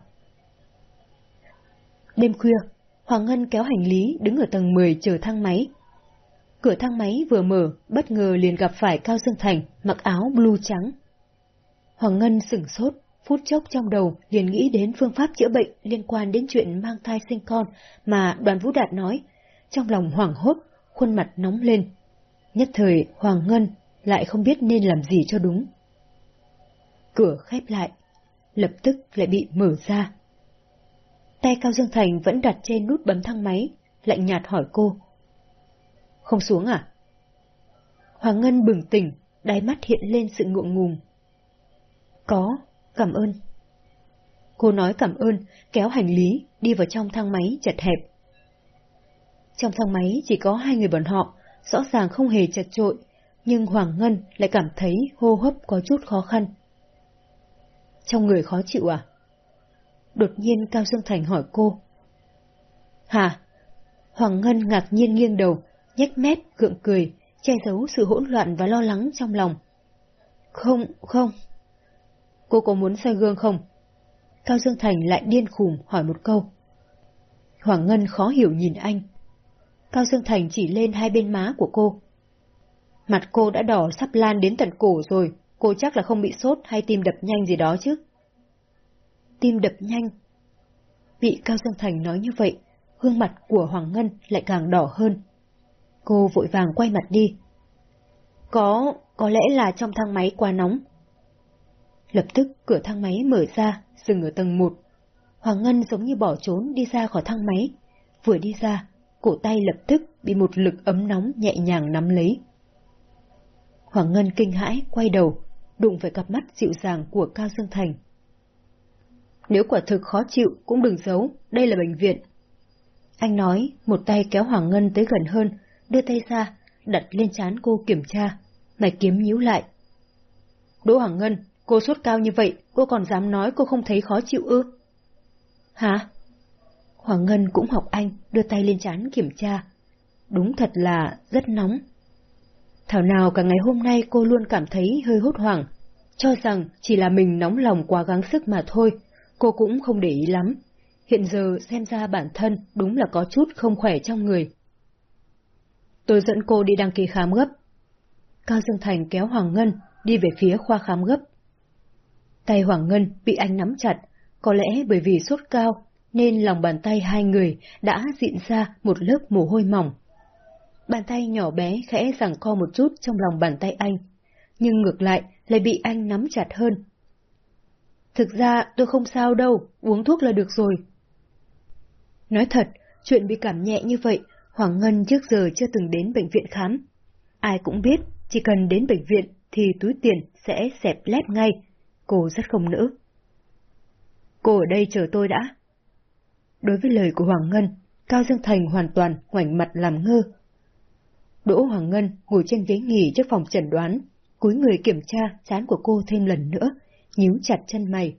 Đêm khuya, Hoàng Ngân kéo hành lý đứng ở tầng 10 chờ thang máy. Cửa thang máy vừa mở, bất ngờ liền gặp phải Cao Dương Thành, mặc áo blue trắng. Hoàng Ngân sửng sốt, phút chốc trong đầu liền nghĩ đến phương pháp chữa bệnh liên quan đến chuyện mang thai sinh con mà đoàn Vũ Đạt nói, trong lòng hoảng hốt, khuôn mặt nóng lên. Nhất thời Hoàng Ngân lại không biết nên làm gì cho đúng. Cửa khép lại, lập tức lại bị mở ra. Tay Cao Dương Thành vẫn đặt trên nút bấm thang máy, lạnh nhạt hỏi cô. Không xuống à? Hoàng Ngân bừng tỉnh, đáy mắt hiện lên sự ngượng ngùng. Có, cảm ơn. Cô nói cảm ơn, kéo hành lý, đi vào trong thang máy chật hẹp. Trong thang máy chỉ có hai người bọn họ, rõ ràng không hề chật trội, nhưng Hoàng Ngân lại cảm thấy hô hấp có chút khó khăn. Trong người khó chịu à? Đột nhiên Cao Dương Thành hỏi cô. Hả? Hoàng Ngân ngạc nhiên nghiêng đầu, nhếch mép, gượng cười, che giấu sự hỗn loạn và lo lắng trong lòng. Không, không. Cô có muốn soi gương không? Cao Dương Thành lại điên khùng hỏi một câu. Hoàng Ngân khó hiểu nhìn anh. Cao Dương Thành chỉ lên hai bên má của cô. Mặt cô đã đỏ sắp lan đến tận cổ rồi, cô chắc là không bị sốt hay tim đập nhanh gì đó chứ. Tim đập nhanh. Bị Cao Dương Thành nói như vậy, gương mặt của Hoàng Ngân lại càng đỏ hơn. Cô vội vàng quay mặt đi. Có, có lẽ là trong thang máy quá nóng. Lập tức cửa thang máy mở ra, dừng ở tầng 1. Hoàng Ngân giống như bỏ trốn đi ra khỏi thang máy. Vừa đi ra, cổ tay lập tức bị một lực ấm nóng nhẹ nhàng nắm lấy. Hoàng Ngân kinh hãi, quay đầu, đụng phải cặp mắt dịu dàng của Cao Dương Thành. Nếu quả thực khó chịu cũng đừng giấu, đây là bệnh viện. Anh nói, một tay kéo Hoàng Ngân tới gần hơn, đưa tay ra, đặt lên trán cô kiểm tra, mày kiếm nhíu lại. Đỗ Hoàng Ngân, cô sốt cao như vậy, cô còn dám nói cô không thấy khó chịu ư? Hả? Hoàng Ngân cũng học anh, đưa tay lên trán kiểm tra. Đúng thật là rất nóng. Thảo nào cả ngày hôm nay cô luôn cảm thấy hơi hốt hoảng, cho rằng chỉ là mình nóng lòng quá gắng sức mà thôi, cô cũng không để ý lắm. Hiện giờ xem ra bản thân đúng là có chút không khỏe trong người. Tôi dẫn cô đi đăng ký khám gấp. Cao Dương Thành kéo Hoàng Ngân đi về phía khoa khám gấp. Tay Hoàng Ngân bị anh nắm chặt, có lẽ bởi vì sốt cao nên lòng bàn tay hai người đã dịn ra một lớp mồ hôi mỏng. Bàn tay nhỏ bé khẽ giằng co một chút trong lòng bàn tay anh, nhưng ngược lại lại bị anh nắm chặt hơn. Thực ra tôi không sao đâu, uống thuốc là được rồi. Nói thật, chuyện bị cảm nhẹ như vậy, Hoàng Ngân trước giờ chưa từng đến bệnh viện khám. Ai cũng biết, chỉ cần đến bệnh viện thì túi tiền sẽ xẹp lép ngay. Cô rất không nỡ. Cô ở đây chờ tôi đã. Đối với lời của Hoàng Ngân, Cao Dương Thành hoàn toàn ngoảnh mặt làm ngơ. Đỗ Hoàng Ngân ngồi trên ghế nghỉ trước phòng chẩn đoán, cúi người kiểm tra chán của cô thêm lần nữa, nhíu chặt chân mày.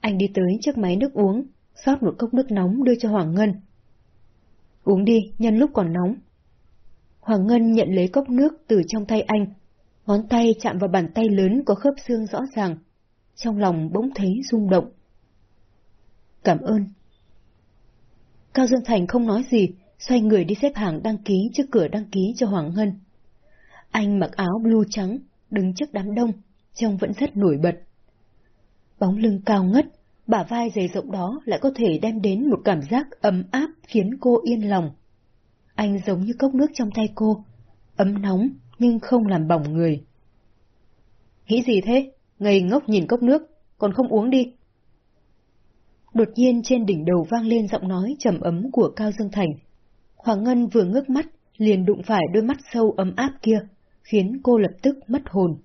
Anh đi tới trước máy nước uống, rót một cốc nước nóng đưa cho Hoàng Ngân. Uống đi, nhân lúc còn nóng. Hoàng Ngân nhận lấy cốc nước từ trong tay anh, ngón tay chạm vào bàn tay lớn có khớp xương rõ ràng. Trong lòng bỗng thấy rung động. Cảm ơn. Cao Dương Thành không nói gì, xoay người đi xếp hàng đăng ký trước cửa đăng ký cho Hoàng Ngân. Anh mặc áo blue trắng, đứng trước đám đông, trông vẫn rất nổi bật. Bóng lưng cao ngất, bả vai dày rộng đó lại có thể đem đến một cảm giác ấm áp khiến cô yên lòng. Anh giống như cốc nước trong tay cô, ấm nóng nhưng không làm bỏng người. Nghĩ gì thế? Ngây ngốc nhìn cốc nước, còn không uống đi. Đột nhiên trên đỉnh đầu vang lên giọng nói trầm ấm của Cao Dương Thành. Hoàng Ngân vừa ngước mắt, liền đụng phải đôi mắt sâu ấm áp kia, khiến cô lập tức mất hồn.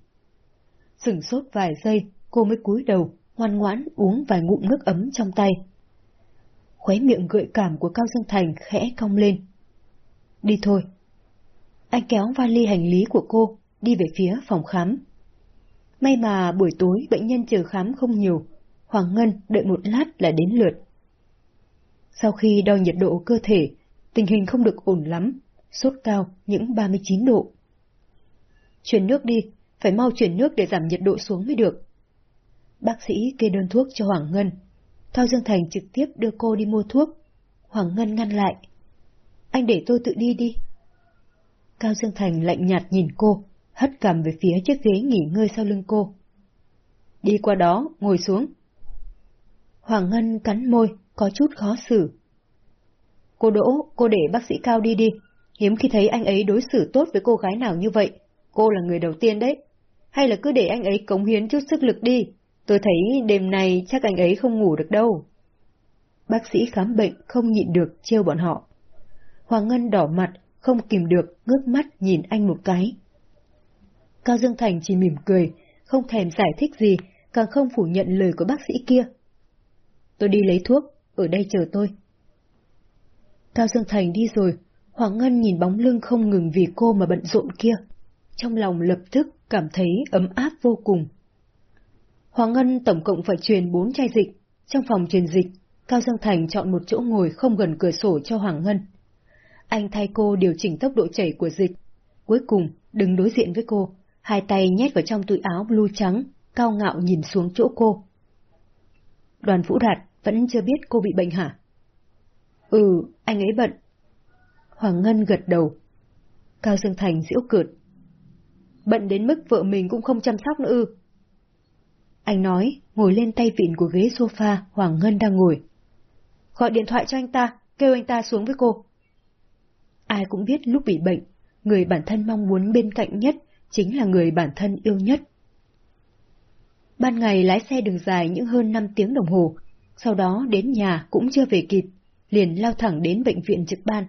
Sửng sốt vài giây, cô mới cúi đầu, ngoan ngoãn uống vài ngụm nước ấm trong tay. Khóe miệng gợi cảm của Cao Dương Thành khẽ cong lên. Đi thôi. Anh kéo vali hành lý của cô, đi về phía phòng khám. May mà buổi tối bệnh nhân chờ khám không nhiều, Hoàng Ngân đợi một lát là đến lượt. Sau khi đo nhiệt độ cơ thể, tình hình không được ổn lắm, sốt cao những 39 độ. Chuyển nước đi, phải mau chuyển nước để giảm nhiệt độ xuống mới được. Bác sĩ kê đơn thuốc cho Hoàng Ngân. Thao Dương Thành trực tiếp đưa cô đi mua thuốc. Hoàng Ngân ngăn lại. Anh để tôi tự đi đi. Cao Dương Thành lạnh nhạt nhìn cô, hất cằm về phía chiếc ghế nghỉ ngơi sau lưng cô. Đi qua đó, ngồi xuống. Hoàng Ngân cắn môi, có chút khó xử. Cô Đỗ, cô để bác sĩ Cao đi đi. Hiếm khi thấy anh ấy đối xử tốt với cô gái nào như vậy. Cô là người đầu tiên đấy. Hay là cứ để anh ấy cống hiến chút sức lực đi. Tôi thấy đêm nay chắc anh ấy không ngủ được đâu. Bác sĩ khám bệnh không nhịn được trêu bọn họ. Hoàng Ngân đỏ mặt, không kìm được, ngước mắt nhìn anh một cái. Cao Dương Thành chỉ mỉm cười, không thèm giải thích gì, càng không phủ nhận lời của bác sĩ kia. Tôi đi lấy thuốc, ở đây chờ tôi. Cao Dương Thành đi rồi, Hoàng Ngân nhìn bóng lưng không ngừng vì cô mà bận rộn kia. Trong lòng lập tức cảm thấy ấm áp vô cùng. Hoàng Ngân tổng cộng phải truyền bốn chai dịch. Trong phòng truyền dịch, Cao Dương Thành chọn một chỗ ngồi không gần cửa sổ cho Hoàng Ngân. Anh thay cô điều chỉnh tốc độ chảy của dịch. Cuối cùng, đứng đối diện với cô, hai tay nhét vào trong túi áo blue trắng, cao ngạo nhìn xuống chỗ cô. Đoàn Vũ Đạt vẫn chưa biết cô bị bệnh hả? Ừ, anh ấy bận. Hoàng Ngân gật đầu. Cao Dương Thành giễu cợt. Bận đến mức vợ mình cũng không chăm sóc nữa ư. Anh nói, ngồi lên tay vịn của ghế sofa Hoàng Ngân đang ngồi. Gọi điện thoại cho anh ta, kêu anh ta xuống với cô. Ai cũng biết lúc bị bệnh, người bản thân mong muốn bên cạnh nhất chính là người bản thân yêu nhất. Ban ngày lái xe đường dài những hơn 5 tiếng đồng hồ, sau đó đến nhà cũng chưa về kịp, liền lao thẳng đến bệnh viện trực ban.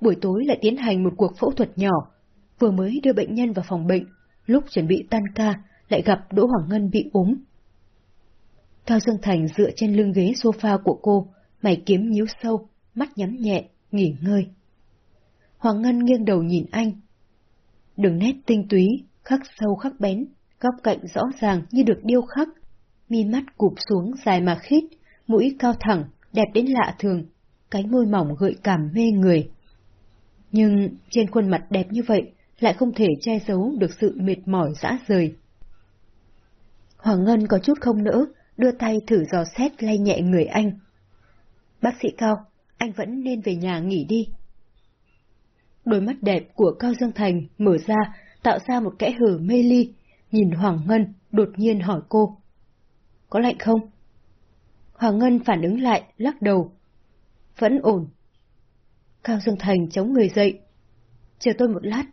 Buổi tối lại tiến hành một cuộc phẫu thuật nhỏ, vừa mới đưa bệnh nhân vào phòng bệnh, lúc chuẩn bị tan ca lại gặp Đỗ Hoàng Ngân bị ốm. Cao Dương Thành dựa trên lưng ghế sofa của cô, mày kiếm nhíu sâu, mắt nhắm nhẹ, nghỉ ngơi. Hoàng Ngân nghiêng đầu nhìn anh. Đường nét tinh túy, khắc sâu khắc bén, góc cạnh rõ ràng như được điêu khắc, mi mắt cụp xuống dài mà khít, mũi cao thẳng, đẹp đến lạ thường, cánh môi mỏng gợi cảm mê người. Nhưng trên khuôn mặt đẹp như vậy lại không thể che giấu được sự mệt mỏi dã rời. Hoàng Ngân có chút không nỡ, đưa tay thử dò xét lay nhẹ người anh. Bác sĩ Cao, anh vẫn nên về nhà nghỉ đi. Đôi mắt đẹp của Cao Dương Thành mở ra, tạo ra một kẽ hở mê ly, nhìn Hoàng Ngân, đột nhiên hỏi cô. Có lạnh không? Hoàng Ngân phản ứng lại, lắc đầu. Vẫn ổn. Cao Dương Thành chống người dậy. Chờ tôi một lát.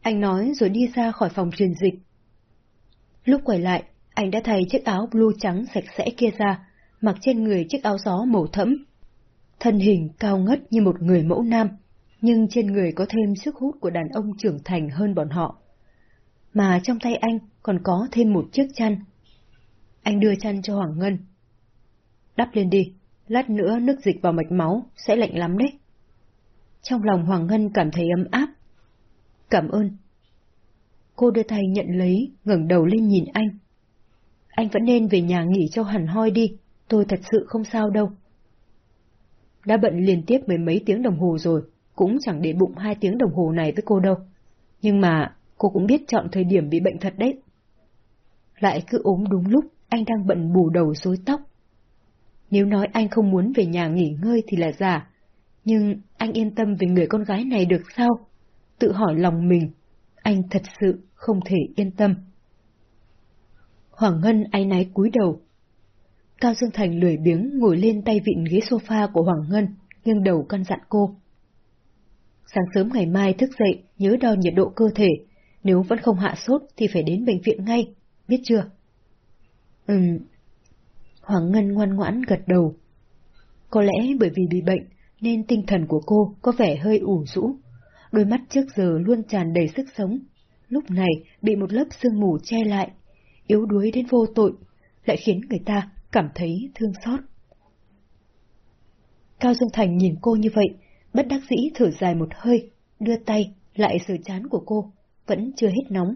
Anh nói rồi đi ra khỏi phòng truyền dịch. Lúc quay lại, anh đã thay chiếc áo blue trắng sạch sẽ kia ra, mặc trên người chiếc áo gió màu thẫm. Thân hình cao ngất như một người mẫu nam, nhưng trên người có thêm sức hút của đàn ông trưởng thành hơn bọn họ. Mà trong tay anh còn có thêm một chiếc chăn. Anh đưa chăn cho Hoàng Ngân. Đắp lên đi, lát nữa nước dịch vào mạch máu sẽ lạnh lắm đấy. Trong lòng Hoàng Ngân cảm thấy ấm áp, cảm ơn. Cô đưa tay nhận lấy, ngẩng đầu lên nhìn anh. Anh vẫn nên về nhà nghỉ cho hẳn hoi đi, tôi thật sự không sao đâu. Đã bận liên tiếp mấy mấy tiếng đồng hồ rồi, cũng chẳng để bụng hai tiếng đồng hồ này với cô đâu. Nhưng mà cô cũng biết chọn thời điểm bị bệnh thật đấy. Lại cứ ốm đúng lúc anh đang bận bù đầu rối tóc. Nếu nói anh không muốn về nhà nghỉ ngơi thì là giả, nhưng anh yên tâm về người con gái này được sao? Tự hỏi lòng mình, anh thật sự không thể yên tâm. Hoàng Ngân áy náy cúi đầu. Cao Dương Thành lười biếng ngồi lên tay vịn ghế sofa của Hoàng Ngân, nghiêng đầu căn dặn cô. Sáng sớm ngày mai thức dậy, nhớ đo nhiệt độ cơ thể, nếu vẫn không hạ sốt thì phải đến bệnh viện ngay, biết chưa? Ừm. Hoàng Ngân ngoan ngoãn gật đầu. Có lẽ bởi vì bị bệnh nên tinh thần của cô có vẻ hơi ủ rũ. Đôi mắt trước giờ luôn tràn đầy sức sống. Lúc này bị một lớp sương mù che lại, yếu đuối đến vô tội, lại khiến người ta cảm thấy thương xót. Cao Dương Thành nhìn cô như vậy, bất đắc dĩ thở dài một hơi, đưa tay lại sờ chán của cô, vẫn chưa hết nóng.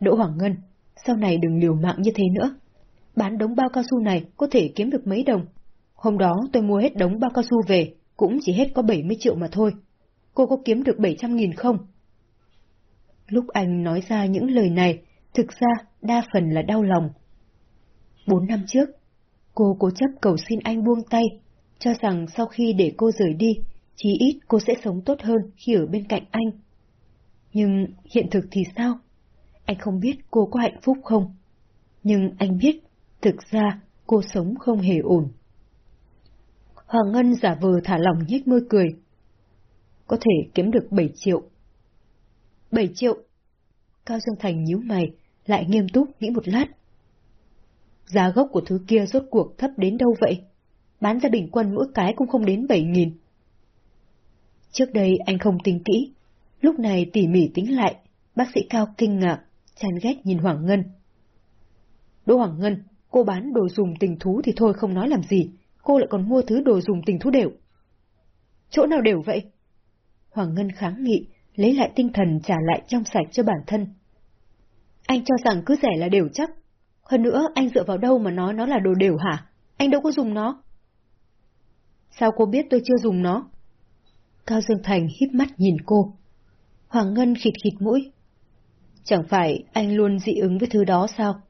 Đỗ Hoàng Ngân, sau này đừng liều mạng như thế nữa. Bán đống bao cao su này có thể kiếm được mấy đồng. Hôm đó tôi mua hết đống bao cao su về, cũng chỉ hết có 70 triệu mà thôi. Cô có kiếm được 700 nghìn không? Lúc anh nói ra những lời này, thực ra đa phần là đau lòng. Bốn năm trước, cô cố chấp cầu xin anh buông tay, cho rằng sau khi để cô rời đi, chí ít cô sẽ sống tốt hơn khi ở bên cạnh anh. Nhưng hiện thực thì sao? Anh không biết cô có hạnh phúc không? Nhưng anh biết, thực ra cô sống không hề ổn. Hoàng Ngân giả vờ thả lòng nhếch môi cười. Có thể kiếm được 7 triệu. 7 triệu? Cao Dương Thành nhíu mày, lại nghiêm túc nghĩ một lát. Giá gốc của thứ kia rốt cuộc thấp đến đâu vậy? Bán ra bình quân mỗi cái cũng không đến 7 nghìn. Trước đây anh không tính kỹ, lúc này tỉ mỉ tính lại, bác sĩ Cao kinh ngạc, chán ghét nhìn Hoàng Ngân. Đỗ Hoàng Ngân, cô bán đồ dùng tình thú thì thôi không nói làm gì, cô lại còn mua thứ đồ dùng tình thú đều. Chỗ nào đều vậy? Hoàng Ngân kháng nghị, lấy lại tinh thần trả lại trong sạch cho bản thân. Anh cho rằng cứ rẻ là đều chắc. Hơn nữa, anh dựa vào đâu mà nói nó là đồ đều hả? Anh đâu có dùng nó. Sao cô biết tôi chưa dùng nó? Cao Dương Thành híp mắt nhìn cô. Hoàng Ngân khịt khịt mũi. Chẳng phải anh luôn dị ứng với thứ đó sao?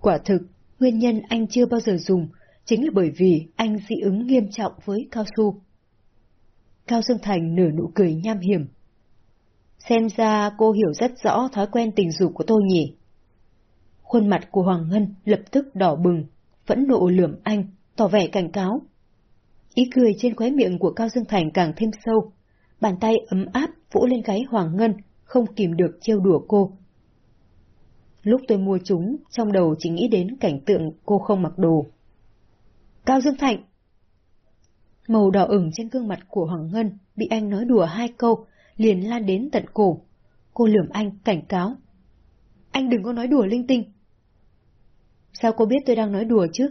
Quả thực, nguyên nhân anh chưa bao giờ dùng chính là bởi vì anh dị ứng nghiêm trọng với cao su. Cao Dương Thành nở nụ cười nham hiểm. Xem ra cô hiểu rất rõ thói quen tình dục của tôi nhỉ. Khuôn mặt của Hoàng Ngân lập tức đỏ bừng, phẫn nộ lườm anh, tỏ vẻ cảnh cáo. Ý cười trên khóe miệng của Cao Dương Thành càng thêm sâu, bàn tay ấm áp vỗ lên gáy Hoàng Ngân, không kìm được trêu đùa cô. Lúc tôi mua chúng, trong đầu chỉ nghĩ đến cảnh tượng cô không mặc đồ. Cao Dương Thành! Màu đỏ ửng trên gương mặt của Hoàng Ngân bị anh nói đùa hai câu, liền lan đến tận cổ. Cô lườm anh, cảnh cáo. Anh đừng có nói đùa linh tinh. Sao cô biết tôi đang nói đùa chứ?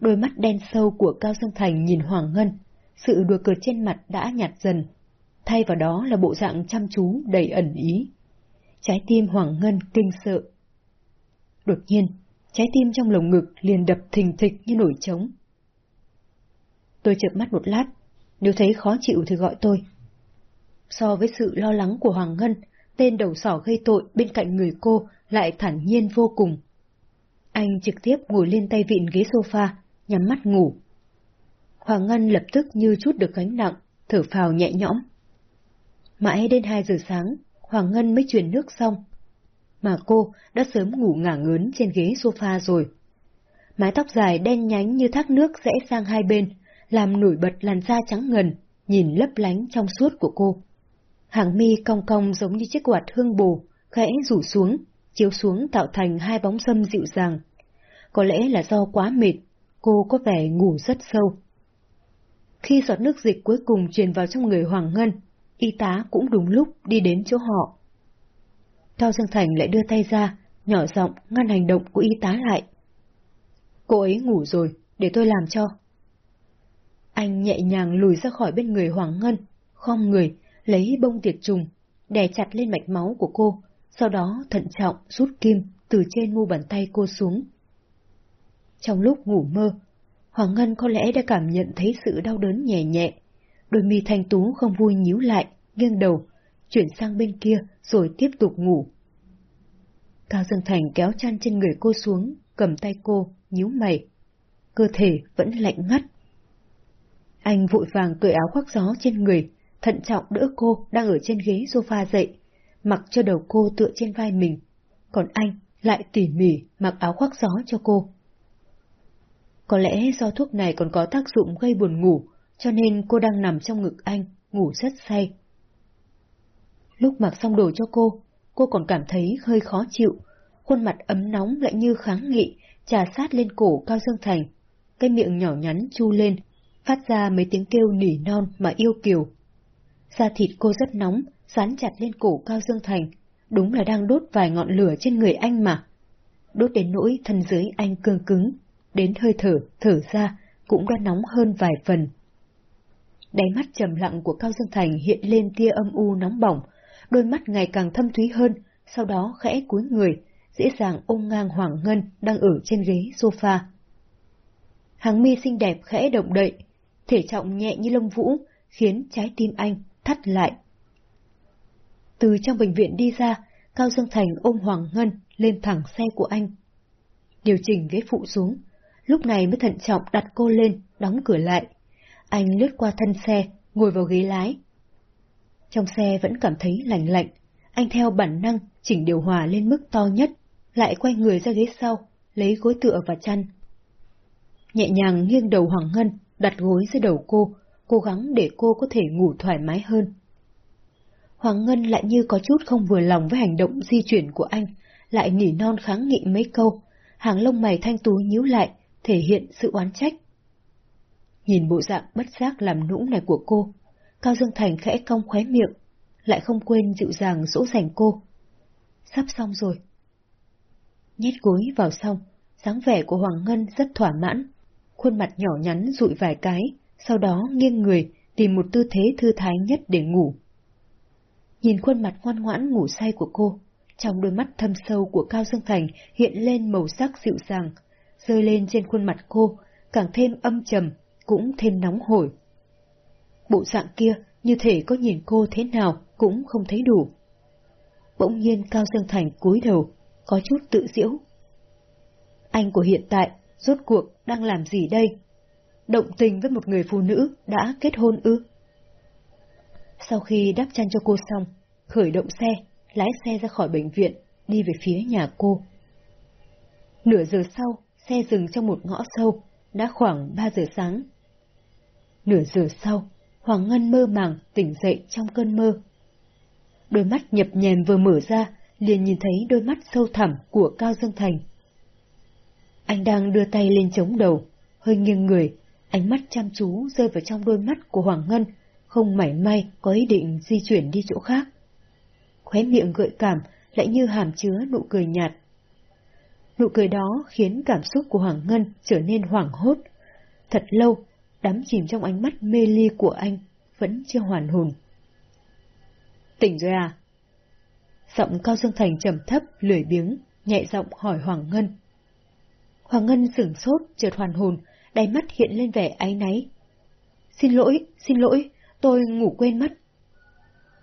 Đôi mắt đen sâu của Cao Dương Thành nhìn Hoàng Ngân, sự đùa cợt trên mặt đã nhạt dần, thay vào đó là bộ dạng chăm chú đầy ẩn ý. Trái tim Hoàng Ngân kinh sợ. Đột nhiên, trái tim trong lồng ngực liền đập thình thịch như nổi trống. Tôi chợp mắt một lát, nếu thấy khó chịu thì gọi tôi. So với sự lo lắng của Hoàng Ngân, tên đầu sỏ gây tội bên cạnh người cô lại thản nhiên vô cùng. Anh trực tiếp ngồi lên tay vịn ghế sofa, nhắm mắt ngủ. Hoàng Ngân lập tức như chút được gánh nặng, thở phào nhẹ nhõm. Mãi đến 2 giờ sáng, Hoàng Ngân mới chuyển nước xong. Mà cô đã sớm ngủ ngả ngớn trên ghế sofa rồi. Mái tóc dài đen nhánh như thác nước rẽ sang hai bên, làm nổi bật làn da trắng ngần, nhìn lấp lánh trong suốt của cô. Hàng mi cong cong giống như chiếc quạt hương bù, khẽ rủ xuống, chiếu xuống tạo thành hai bóng sâm dịu dàng. Có lẽ là do quá mệt, cô có vẻ ngủ rất sâu. Khi giọt nước dịch cuối cùng truyền vào trong người Hoàng Ngân, y tá cũng đúng lúc đi đến chỗ họ. Cao Dương Thành lại đưa tay ra, nhỏ giọng ngăn hành động của y tá lại. Cô ấy ngủ rồi, để tôi làm cho. Anh nhẹ nhàng lùi ra khỏi bên người Hoàng Ngân, khom người, lấy bông tiệt trùng, đè chặt lên mạch máu của cô, sau đó thận trọng rút kim từ trên mu bàn tay cô xuống. Trong lúc ngủ mơ, Hoàng Ngân có lẽ đã cảm nhận thấy sự đau đớn nhẹ nhẹ. Đôi mi thanh tú không vui nhíu lại, nghiêng đầu, chuyển sang bên kia rồi tiếp tục ngủ. Cao Dương Thành kéo chăn trên người cô xuống, cầm tay cô, nhíu mày. Cơ thể vẫn lạnh ngắt. Anh vội vàng cởi áo khoác gió trên người, thận trọng đỡ cô đang ở trên ghế sofa dậy, mặc cho đầu cô tựa trên vai mình, còn anh lại tỉ mỉ mặc áo khoác gió cho cô. Có lẽ do thuốc này còn có tác dụng gây buồn ngủ, cho nên cô đang nằm trong ngực anh, ngủ rất say. Lúc mặc xong đồ cho cô, cô còn cảm thấy hơi khó chịu, khuôn mặt ấm nóng lại như kháng nghị, trà sát lên cổ Cao Dương Thành. Cái miệng nhỏ nhắn chu lên, phát ra mấy tiếng kêu nỉ non mà yêu kiều. Da thịt cô rất nóng, dán chặt lên cổ Cao Dương Thành, đúng là đang đốt vài ngọn lửa trên người anh mà. Đốt đến nỗi thân dưới anh cương cứng, đến hơi thở, thở ra, cũng đã nóng hơn vài phần. Đáy mắt trầm lặng của Cao Dương Thành hiện lên tia âm u nóng bỏng, đôi mắt ngày càng thâm thúy hơn, sau đó khẽ cúi người, dễ dàng ôm ngang Hoàng Ngân đang ở trên ghế sofa. Hàng mi xinh đẹp khẽ động đậy, thể trọng nhẹ như lông vũ, khiến trái tim anh thắt lại. Từ trong bệnh viện đi ra, Cao Dương Thành ôm Hoàng Ngân lên thẳng xe của anh. Điều chỉnh ghế phụ xuống, lúc này mới thận trọng đặt cô lên, đóng cửa lại. Anh lướt qua thân xe, ngồi vào ghế lái. Trong xe vẫn cảm thấy lạnh lạnh, anh theo bản năng chỉnh điều hòa lên mức to nhất, lại quay người ra ghế sau, lấy gối tựa và chăn. Nhẹ nhàng nghiêng đầu Hoàng Ngân, đặt gối dưới đầu cô, cố gắng để cô có thể ngủ thoải mái hơn. Hoàng Ngân lại như có chút không vừa lòng với hành động di chuyển của anh, lại nỉ non kháng nghị mấy câu, hàng lông mày thanh tú nhíu lại, thể hiện sự oán trách. Nhìn bộ dạng bất giác làm nũng này của cô, Cao Dương Thành khẽ cong khóe miệng, lại không quên dịu dàng dỗ dành cô. Sắp xong rồi. Nhét gối vào xong, dáng vẻ của Hoàng Ngân rất thỏa mãn, khuôn mặt nhỏ nhắn rụi vài cái, sau đó nghiêng người, tìm một tư thế thư thái nhất để ngủ. Nhìn khuôn mặt ngoan ngoãn ngủ say của cô, trong đôi mắt thâm sâu của Cao Dương Thành hiện lên màu sắc dịu dàng, rơi lên trên khuôn mặt cô, càng thêm âm trầm, cũng thêm nóng hổi. Bộ dạng kia, như thể có nhìn cô thế nào cũng không thấy đủ. Bỗng nhiên Cao Dương Thành cúi đầu, có chút tự diễu. Anh của hiện tại, rốt cuộc đang làm gì đây? Động tình với một người phụ nữ đã kết hôn ư? Sau khi đắp chăn cho cô xong, khởi động xe, lái xe ra khỏi bệnh viện, đi về phía nhà cô. Nửa giờ sau, xe dừng trong một ngõ sâu, đã khoảng 3 giờ sáng. Nửa giờ sau, Hoàng Ngân mơ màng tỉnh dậy trong cơn mơ. Đôi mắt nhập nhèm vừa mở ra, liền nhìn thấy đôi mắt sâu thẳm của Cao Dương Thành. Anh đang đưa tay lên chống đầu, hơi nghiêng người, ánh mắt chăm chú rơi vào trong đôi mắt của Hoàng Ngân, không mảy may có ý định di chuyển đi chỗ khác. Khóe miệng gợi cảm lại như hàm chứa nụ cười nhạt. Nụ cười đó khiến cảm xúc của Hoàng Ngân trở nên hoảng hốt. Thật lâu, đắm chìm trong ánh mắt mê ly của anh, vẫn chưa hoàn hồn. Tỉnh rồi à? Giọng Cao Dương Thành trầm thấp, lười biếng, nhẹ giọng hỏi Hoàng Ngân. Hoàng Ngân sửng sốt, chợt hoàn hồn, đáy mắt hiện lên vẻ áy náy. Xin lỗi, xin lỗi, tôi ngủ quên mất.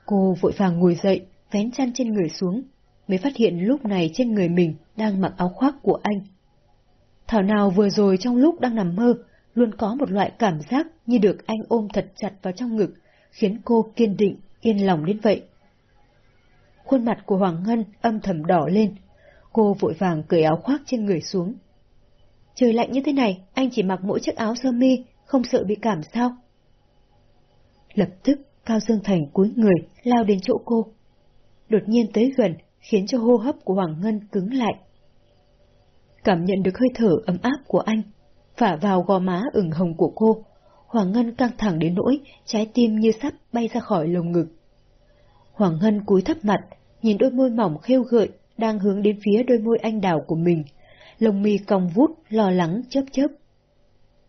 Cô vội vàng ngồi dậy, vén chăn trên người xuống, mới phát hiện lúc này trên người mình đang mặc áo khoác của anh. Thảo nào vừa rồi trong lúc đang nằm mơ, luôn có một loại cảm giác như được anh ôm thật chặt vào trong ngực, khiến cô kiên định, yên lòng đến vậy. Khuôn mặt của Hoàng Ngân âm thầm đỏ lên, cô vội vàng cởi áo khoác trên người xuống. Trời lạnh như thế này, anh chỉ mặc mỗi chiếc áo sơ mi, không sợ bị cảm sao? Lập tức, Cao Dương Thành cúi người, lao đến chỗ cô. Đột nhiên tới gần, khiến cho hô hấp của Hoàng Ngân cứng lại. Cảm nhận được hơi thở ấm áp của anh, phả vào gò má ửng hồng của cô, Hoàng Ngân căng thẳng đến nỗi trái tim như sắp bay ra khỏi lồng ngực. Hoàng Ngân cúi thấp mặt, nhìn đôi môi mỏng khêu gợi đang hướng đến phía đôi môi anh đào của mình, lồng mi cong vút, lo lắng chớp chớp.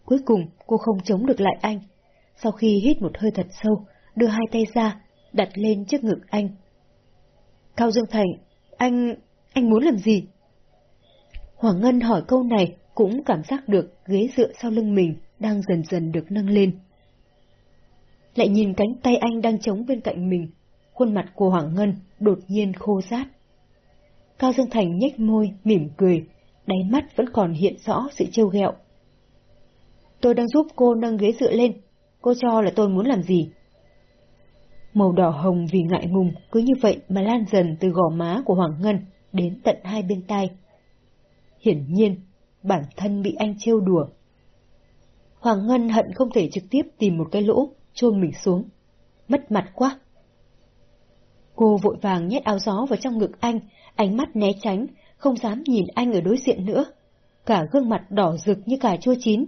Cuối cùng, cô không chống được lại anh. Sau khi hít một hơi thật sâu, đưa hai tay ra, đặt lên trước ngực anh. Cao Dương Thành, anh... anh muốn làm gì? Hoàng Ngân hỏi câu này cũng cảm giác được ghế dựa sau lưng mình đang dần dần được nâng lên. Lại nhìn cánh tay anh đang chống bên cạnh mình, khuôn mặt của Hoàng Ngân đột nhiên khô rát. Cao Dương Thành nhếch môi, mỉm cười, đáy mắt vẫn còn hiện rõ sự trêu ghẹo. Tôi đang giúp cô nâng ghế dựa lên, cô cho là tôi muốn làm gì? Màu đỏ hồng vì ngại ngùng cứ như vậy mà lan dần từ gò má của Hoàng Ngân đến tận hai bên tai. Hiển nhiên, bản thân bị anh trêu đùa. Hoàng Ngân hận không thể trực tiếp tìm một cái lỗ, chôn mình xuống. Mất mặt quá. Cô vội vàng nhét áo gió vào trong ngực anh, ánh mắt né tránh, không dám nhìn anh ở đối diện nữa. Cả gương mặt đỏ rực như cà chua chín.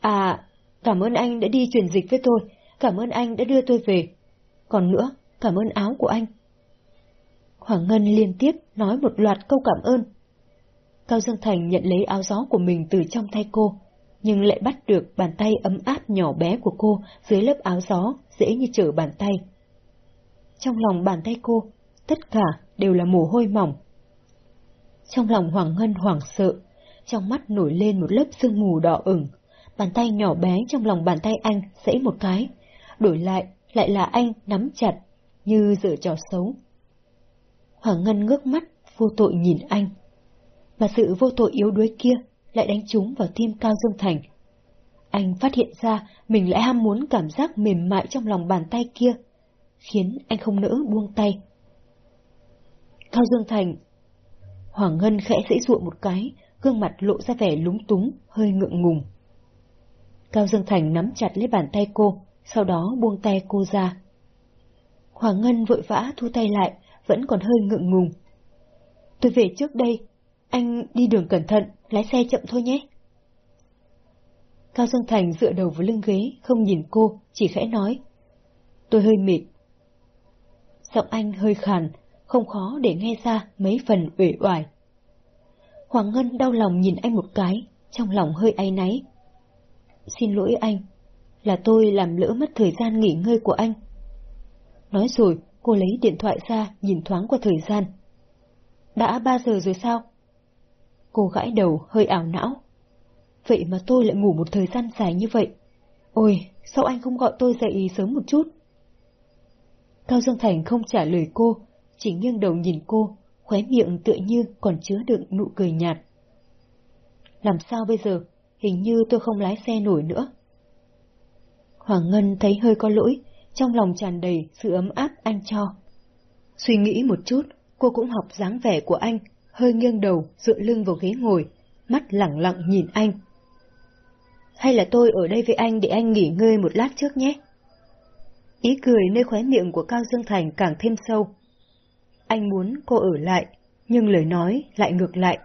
À, cảm ơn anh đã đi truyền dịch với tôi, cảm ơn anh đã đưa tôi về. Còn nữa, cảm ơn áo của anh. Hoàng Ngân liên tiếp nói một loạt câu cảm ơn. Cao Dương Thành nhận lấy áo gió của mình từ trong tay cô, nhưng lại bắt được bàn tay ấm áp nhỏ bé của cô dưới lớp áo gió, dễ như trở bàn tay. Trong lòng bàn tay cô, tất cả đều là mồ hôi mỏng. Trong lòng Hoàng Ngân hoảng sợ, trong mắt nổi lên một lớp sương mù đỏ ửng, bàn tay nhỏ bé trong lòng bàn tay anh sẫy một cái, đổi lại lại là anh nắm chặt, như dở trò xấu. Hoàng Ngân ngước mắt, vô tội nhìn anh. Mà sự vô tội yếu đuối kia lại đánh trúng vào tim Cao Dương Thành. Anh phát hiện ra mình lại ham muốn cảm giác mềm mại trong lòng bàn tay kia, khiến anh không nỡ buông tay. Cao Dương Thành Hoàng Ngân khẽ dãy ruộng một cái, gương mặt lộ ra vẻ lúng túng, hơi ngượng ngùng. Cao Dương Thành nắm chặt lấy bàn tay cô, sau đó buông tay cô ra. Hoàng Ngân vội vã thu tay lại, vẫn còn hơi ngượng ngùng. Tôi về trước đây, anh đi đường cẩn thận, lái xe chậm thôi nhé. Cao Dương Thành dựa đầu vào lưng ghế, không nhìn cô, chỉ khẽ nói. Tôi hơi mệt. Giọng anh hơi khàn, không khó để nghe ra mấy phần uể oải. Hoàng Ngân đau lòng nhìn anh một cái, trong lòng hơi áy náy. Xin lỗi anh, là tôi làm lỡ mất thời gian nghỉ ngơi của anh. Nói rồi, cô lấy điện thoại ra, nhìn thoáng qua thời gian. Đã ba giờ rồi sao? Cô gãi đầu, hơi ảo não. Vậy mà tôi lại ngủ một thời gian dài như vậy. Ôi, sao anh không gọi tôi dậy sớm một chút? Cao Dương Thành không trả lời cô, chỉ nghiêng đầu nhìn cô, khóe miệng tựa như còn chứa đựng nụ cười nhạt. Làm sao bây giờ? Hình như tôi không lái xe nổi nữa. Hoàng Ngân thấy hơi có lỗi, trong lòng tràn đầy sự ấm áp anh cho. Suy nghĩ một chút, cô cũng học dáng vẻ của anh, hơi nghiêng đầu, dựa lưng vào ghế ngồi, mắt lẳng lặng nhìn anh. Hay là tôi ở đây với anh để anh nghỉ ngơi một lát trước nhé? Ý cười nơi khóe miệng của Cao Dương Thành càng thêm sâu. Anh muốn cô ở lại, nhưng lời nói lại ngược lại.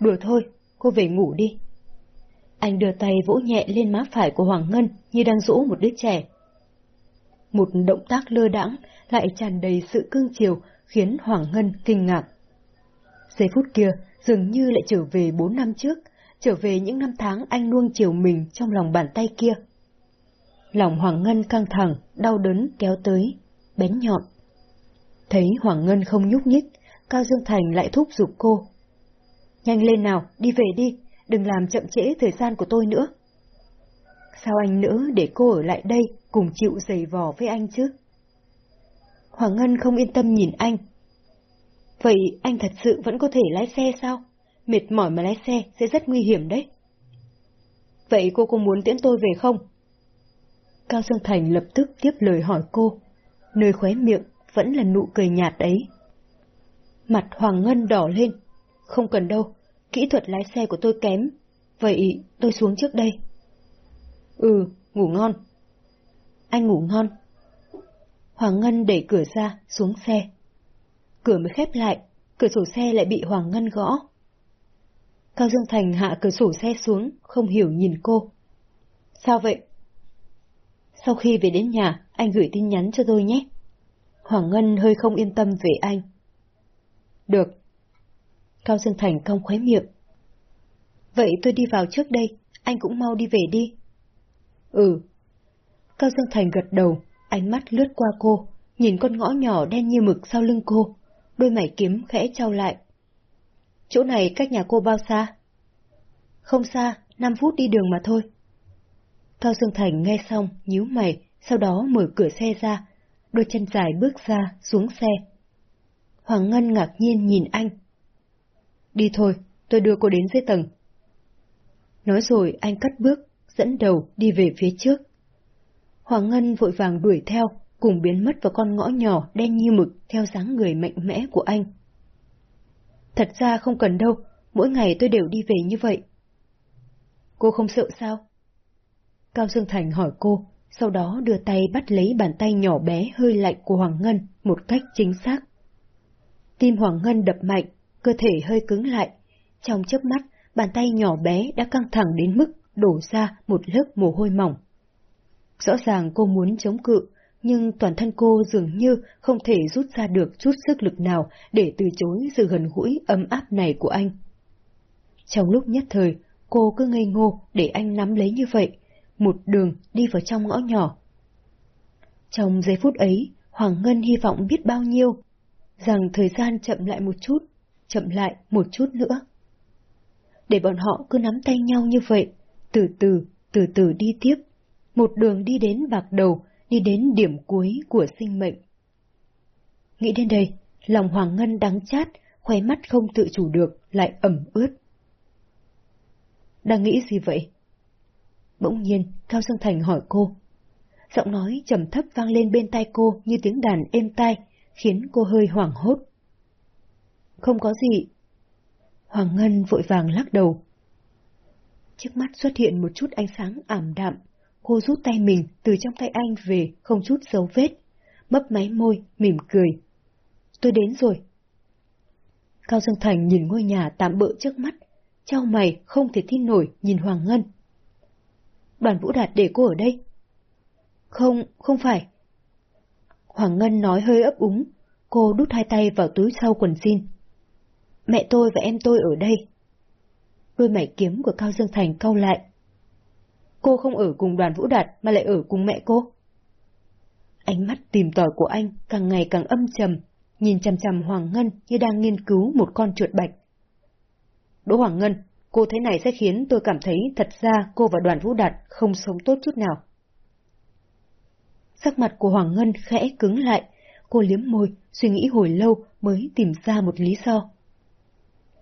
Đùa thôi, cô về ngủ đi. Anh đưa tay vỗ nhẹ lên má phải của Hoàng Ngân như đang dỗ một đứa trẻ. Một động tác lơ đãng lại tràn đầy sự cương chiều khiến Hoàng Ngân kinh ngạc. Giây phút kia dường như lại trở về bốn năm trước, trở về những năm tháng anh nuông chiều mình trong lòng bàn tay kia. Lòng Hoàng Ngân căng thẳng, đau đớn kéo tới, bén nhọn. Thấy Hoàng Ngân không nhúc nhích, Cao Dương Thành lại thúc giục cô. Nhanh lên nào, đi về đi, đừng làm chậm trễ thời gian của tôi nữa. Sao anh nữa để cô ở lại đây cùng chịu giày vò với anh chứ? Hoàng Ngân không yên tâm nhìn anh. Vậy anh thật sự vẫn có thể lái xe sao? Mệt mỏi mà lái xe sẽ rất nguy hiểm đấy. Vậy cô có muốn tiễn tôi về không? Cao Dương Thành lập tức tiếp lời hỏi cô, nơi khóe miệng vẫn là nụ cười nhạt ấy. Mặt Hoàng Ngân đỏ lên. Không cần đâu, kỹ thuật lái xe của tôi kém, vậy tôi xuống trước đây. Ừ, ngủ ngon. Anh ngủ ngon. Hoàng Ngân đẩy cửa ra, xuống xe. Cửa mới khép lại, cửa sổ xe lại bị Hoàng Ngân gõ. Cao Dương Thành hạ cửa sổ xe xuống, không hiểu nhìn cô. Sao vậy? Sau khi về đến nhà, anh gửi tin nhắn cho tôi nhé. Hoàng Ngân hơi không yên tâm về anh. Được, Cao Dương Thành cong khóe miệng. Vậy tôi đi vào trước đây, anh cũng mau đi về đi. Ừ. Cao Dương Thành gật đầu, Ánh mắt lướt qua cô, nhìn con ngõ nhỏ đen như mực sau lưng cô, đôi mày kiếm khẽ trao lại. Chỗ này cách nhà cô bao xa? Không xa, 5 phút đi đường mà thôi. Cao Dương Thành nghe xong, nhíu mày, sau đó mở cửa xe ra, đôi chân dài bước ra, xuống xe. Hoàng Ngân ngạc nhiên nhìn anh. Đi thôi, tôi đưa cô đến dưới tầng. Nói rồi anh cất bước, dẫn đầu đi về phía trước. Hoàng Ngân vội vàng đuổi theo, cùng biến mất vào con ngõ nhỏ đen như mực theo dáng người mạnh mẽ của anh. Thật ra không cần đâu, mỗi ngày tôi đều đi về như vậy. Cô không sợ sao? Cao Dương Thành hỏi cô, sau đó đưa tay bắt lấy bàn tay nhỏ bé hơi lạnh của Hoàng Ngân một cách chính xác. Tim Hoàng Ngân đập mạnh, cơ thể hơi cứng lại. Trong chớp mắt, bàn tay nhỏ bé đã căng thẳng đến mức đổ ra một lớp mồ hôi mỏng. Rõ ràng cô muốn chống cự, nhưng toàn thân cô dường như không thể rút ra được chút sức lực nào để từ chối sự gần gũi ấm áp này của anh. Trong lúc nhất thời, cô cứ ngây ngô để anh nắm lấy như vậy, một đường đi vào trong ngõ nhỏ. Trong giây phút ấy, Hoàng Ngân hy vọng biết bao nhiêu, rằng thời gian chậm lại một chút, chậm lại một chút nữa. Để bọn họ cứ nắm tay nhau như vậy, từ từ, từ từ đi tiếp, một đường đi đến bạc đầu, đi đến điểm cuối của sinh mệnh. Nghĩ đến đây, lòng Hoàng Ngân đắng chát, khóe mắt không tự chủ được, lại ẩm ướt. Đang nghĩ gì vậy? Bỗng nhiên, Cao Dương Thành hỏi cô. Giọng nói trầm thấp vang lên bên tai cô như tiếng đàn êm tai, khiến cô hơi hoảng hốt. Không có gì. Hoàng Ngân vội vàng lắc đầu. Trước mắt xuất hiện một chút ánh sáng ảm đạm, cô rút tay mình từ trong tay anh về không chút dấu vết, mấp máy môi, mỉm cười. Tôi đến rồi. Cao Dương Thành nhìn ngôi nhà tạm bỡ trước mắt, trao mày không thể tin nổi nhìn Hoàng Ngân. Đoàn Vũ Đạt để cô ở đây. Không, không phải. Hoàng Ngân nói hơi ấp úng, cô đút hai tay vào túi sau quần jean. Mẹ tôi và em tôi ở đây. Đôi mảy kiếm của Cao Dương Thành cau lại. Cô không ở cùng đoàn Vũ Đạt mà lại ở cùng mẹ cô. Ánh mắt tìm tòi của anh càng ngày càng âm trầm, nhìn chằm chằm Hoàng Ngân như đang nghiên cứu một con chuột bạch. Đỗ Hoàng Ngân, cô thế này sẽ khiến tôi cảm thấy thật ra cô và đoàn Vũ Đạt không sống tốt chút nào. Sắc mặt của Hoàng Ngân khẽ cứng lại, cô liếm môi, suy nghĩ hồi lâu mới tìm ra một lý do.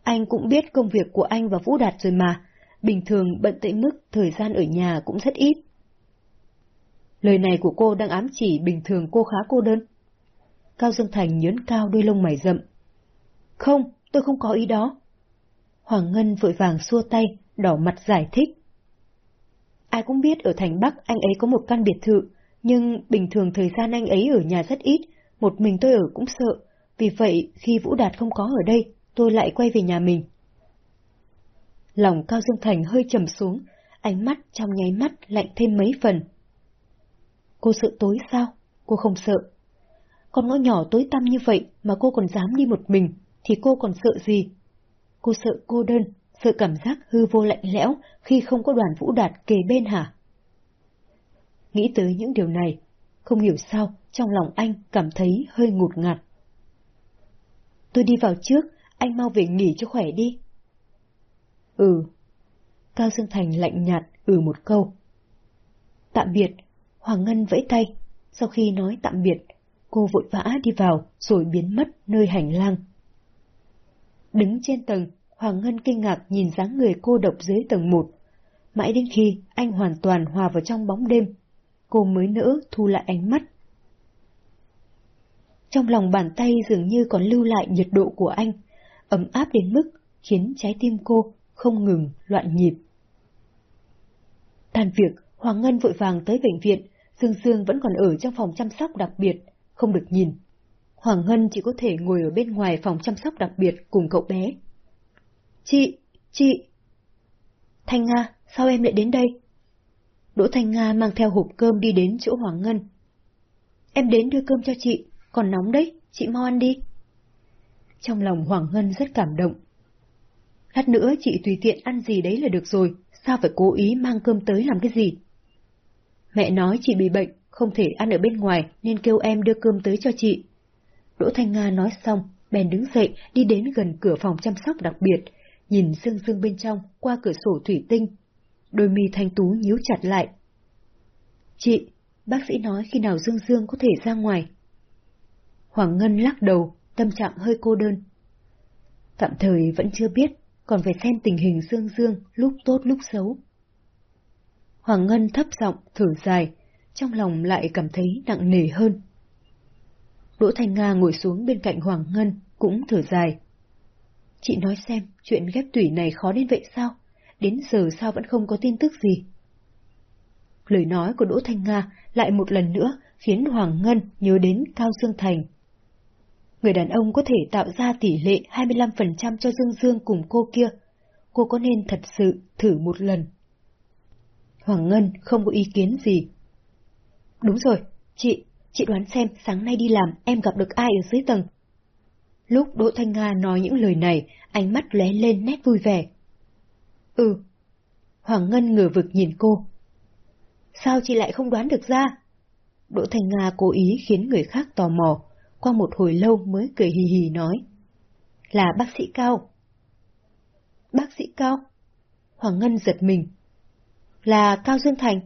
Anh cũng biết công việc của anh và Vũ Đạt rồi mà, bình thường bận tới mức thời gian ở nhà cũng rất ít. Lời này của cô đang ám chỉ bình thường cô khá cô đơn. Cao Dương Thành nhớn cao đôi lông mày rậm. Không, tôi không có ý đó. Hoàng Ngân vội vàng xua tay, đỏ mặt giải thích. Ai cũng biết ở thành Bắc anh ấy có một căn biệt thự, nhưng bình thường thời gian anh ấy ở nhà rất ít, một mình tôi ở cũng sợ, vì vậy khi Vũ Đạt không có ở đây, tôi lại quay về nhà mình. Lòng Cao Dương Thành hơi trầm xuống, ánh mắt trong nháy mắt lạnh thêm mấy phần. Cô sợ tối sao? Cô không sợ. Con ngõ nhỏ tối tăm như vậy mà cô còn dám đi một mình, thì cô còn sợ gì? Cô sợ cô đơn, sợ cảm giác hư vô lạnh lẽo khi không có đoàn vũ đạt kề bên hả? Nghĩ tới những điều này, không hiểu sao trong lòng anh cảm thấy hơi ngụt ngạt. Tôi đi vào trước, anh mau về nghỉ cho khỏe đi. Ừ. Cao Dương Thành lạnh nhạt ừ một câu. Tạm biệt, Hoàng Ngân vẫy tay, sau khi nói tạm biệt, cô vội vã đi vào rồi biến mất nơi hành lang. Đứng trên tầng, Hoàng Ngân kinh ngạc nhìn dáng người cô độc dưới tầng một. Mãi đến khi anh hoàn toàn hòa vào trong bóng đêm, cô mới nỡ thu lại ánh mắt. Trong lòng bàn tay dường như còn lưu lại nhiệt độ của anh, ấm áp đến mức khiến trái tim cô không ngừng loạn nhịp. Tan việc, Hoàng Ngân vội vàng tới bệnh viện, Dương Dương vẫn còn ở trong phòng chăm sóc đặc biệt, không được nhìn. Hoàng Ngân chỉ có thể ngồi ở bên ngoài phòng chăm sóc đặc biệt cùng cậu bé. Chị, chị! Thanh Nga, sao em lại đến đây? Đỗ Thanh Nga mang theo hộp cơm đi đến chỗ Hoàng Ngân. Em đến đưa cơm cho chị, còn nóng đấy, chị mau ăn đi. Trong lòng Hoàng Ngân rất cảm động. Lát nữa chị tùy tiện ăn gì đấy là được rồi, sao phải cố ý mang cơm tới làm cái gì? Mẹ nói chị bị bệnh, không thể ăn ở bên ngoài nên kêu em đưa cơm tới cho chị. Đỗ Thanh Nga nói xong, bèn đứng dậy đi đến gần cửa phòng chăm sóc đặc biệt, nhìn Dương Dương bên trong qua cửa sổ thủy tinh. Đôi mi thanh tú nhíu chặt lại. Chị, bác sĩ nói khi nào Dương Dương có thể ra ngoài. Hoàng Ngân lắc đầu, tâm trạng hơi cô đơn. Tạm thời vẫn chưa biết, còn phải xem tình hình Dương Dương lúc tốt lúc xấu. Hoàng Ngân thấp giọng, thở dài, trong lòng lại cảm thấy nặng nề hơn. Đỗ Thanh Nga ngồi xuống bên cạnh Hoàng Ngân, cũng thở dài. Chị nói xem, chuyện ghép tủy này khó đến vậy sao? Đến giờ sao vẫn không có tin tức gì? Lời nói của Đỗ Thanh Nga lại một lần nữa khiến Hoàng Ngân nhớ đến Cao Dương Thành. Người đàn ông có thể tạo ra tỷ lệ 25% cho Dương Dương cùng cô kia. Cô có nên thật sự thử một lần? Hoàng Ngân không có ý kiến gì. Đúng rồi, chị, chị đoán xem sáng nay đi làm em gặp được ai ở dưới tầng. Lúc Đỗ Thanh Nga nói những lời này, ánh mắt lóe lên nét vui vẻ. Ừ. Hoàng Ngân ngửa vực nhìn cô. Sao chị lại không đoán được ra? Đỗ Thanh Nga cố ý khiến người khác tò mò, qua một hồi lâu mới cười hì hì nói. Là bác sĩ Cao. Bác sĩ Cao? Hoàng Ngân giật mình. Là Cao Dương Thành.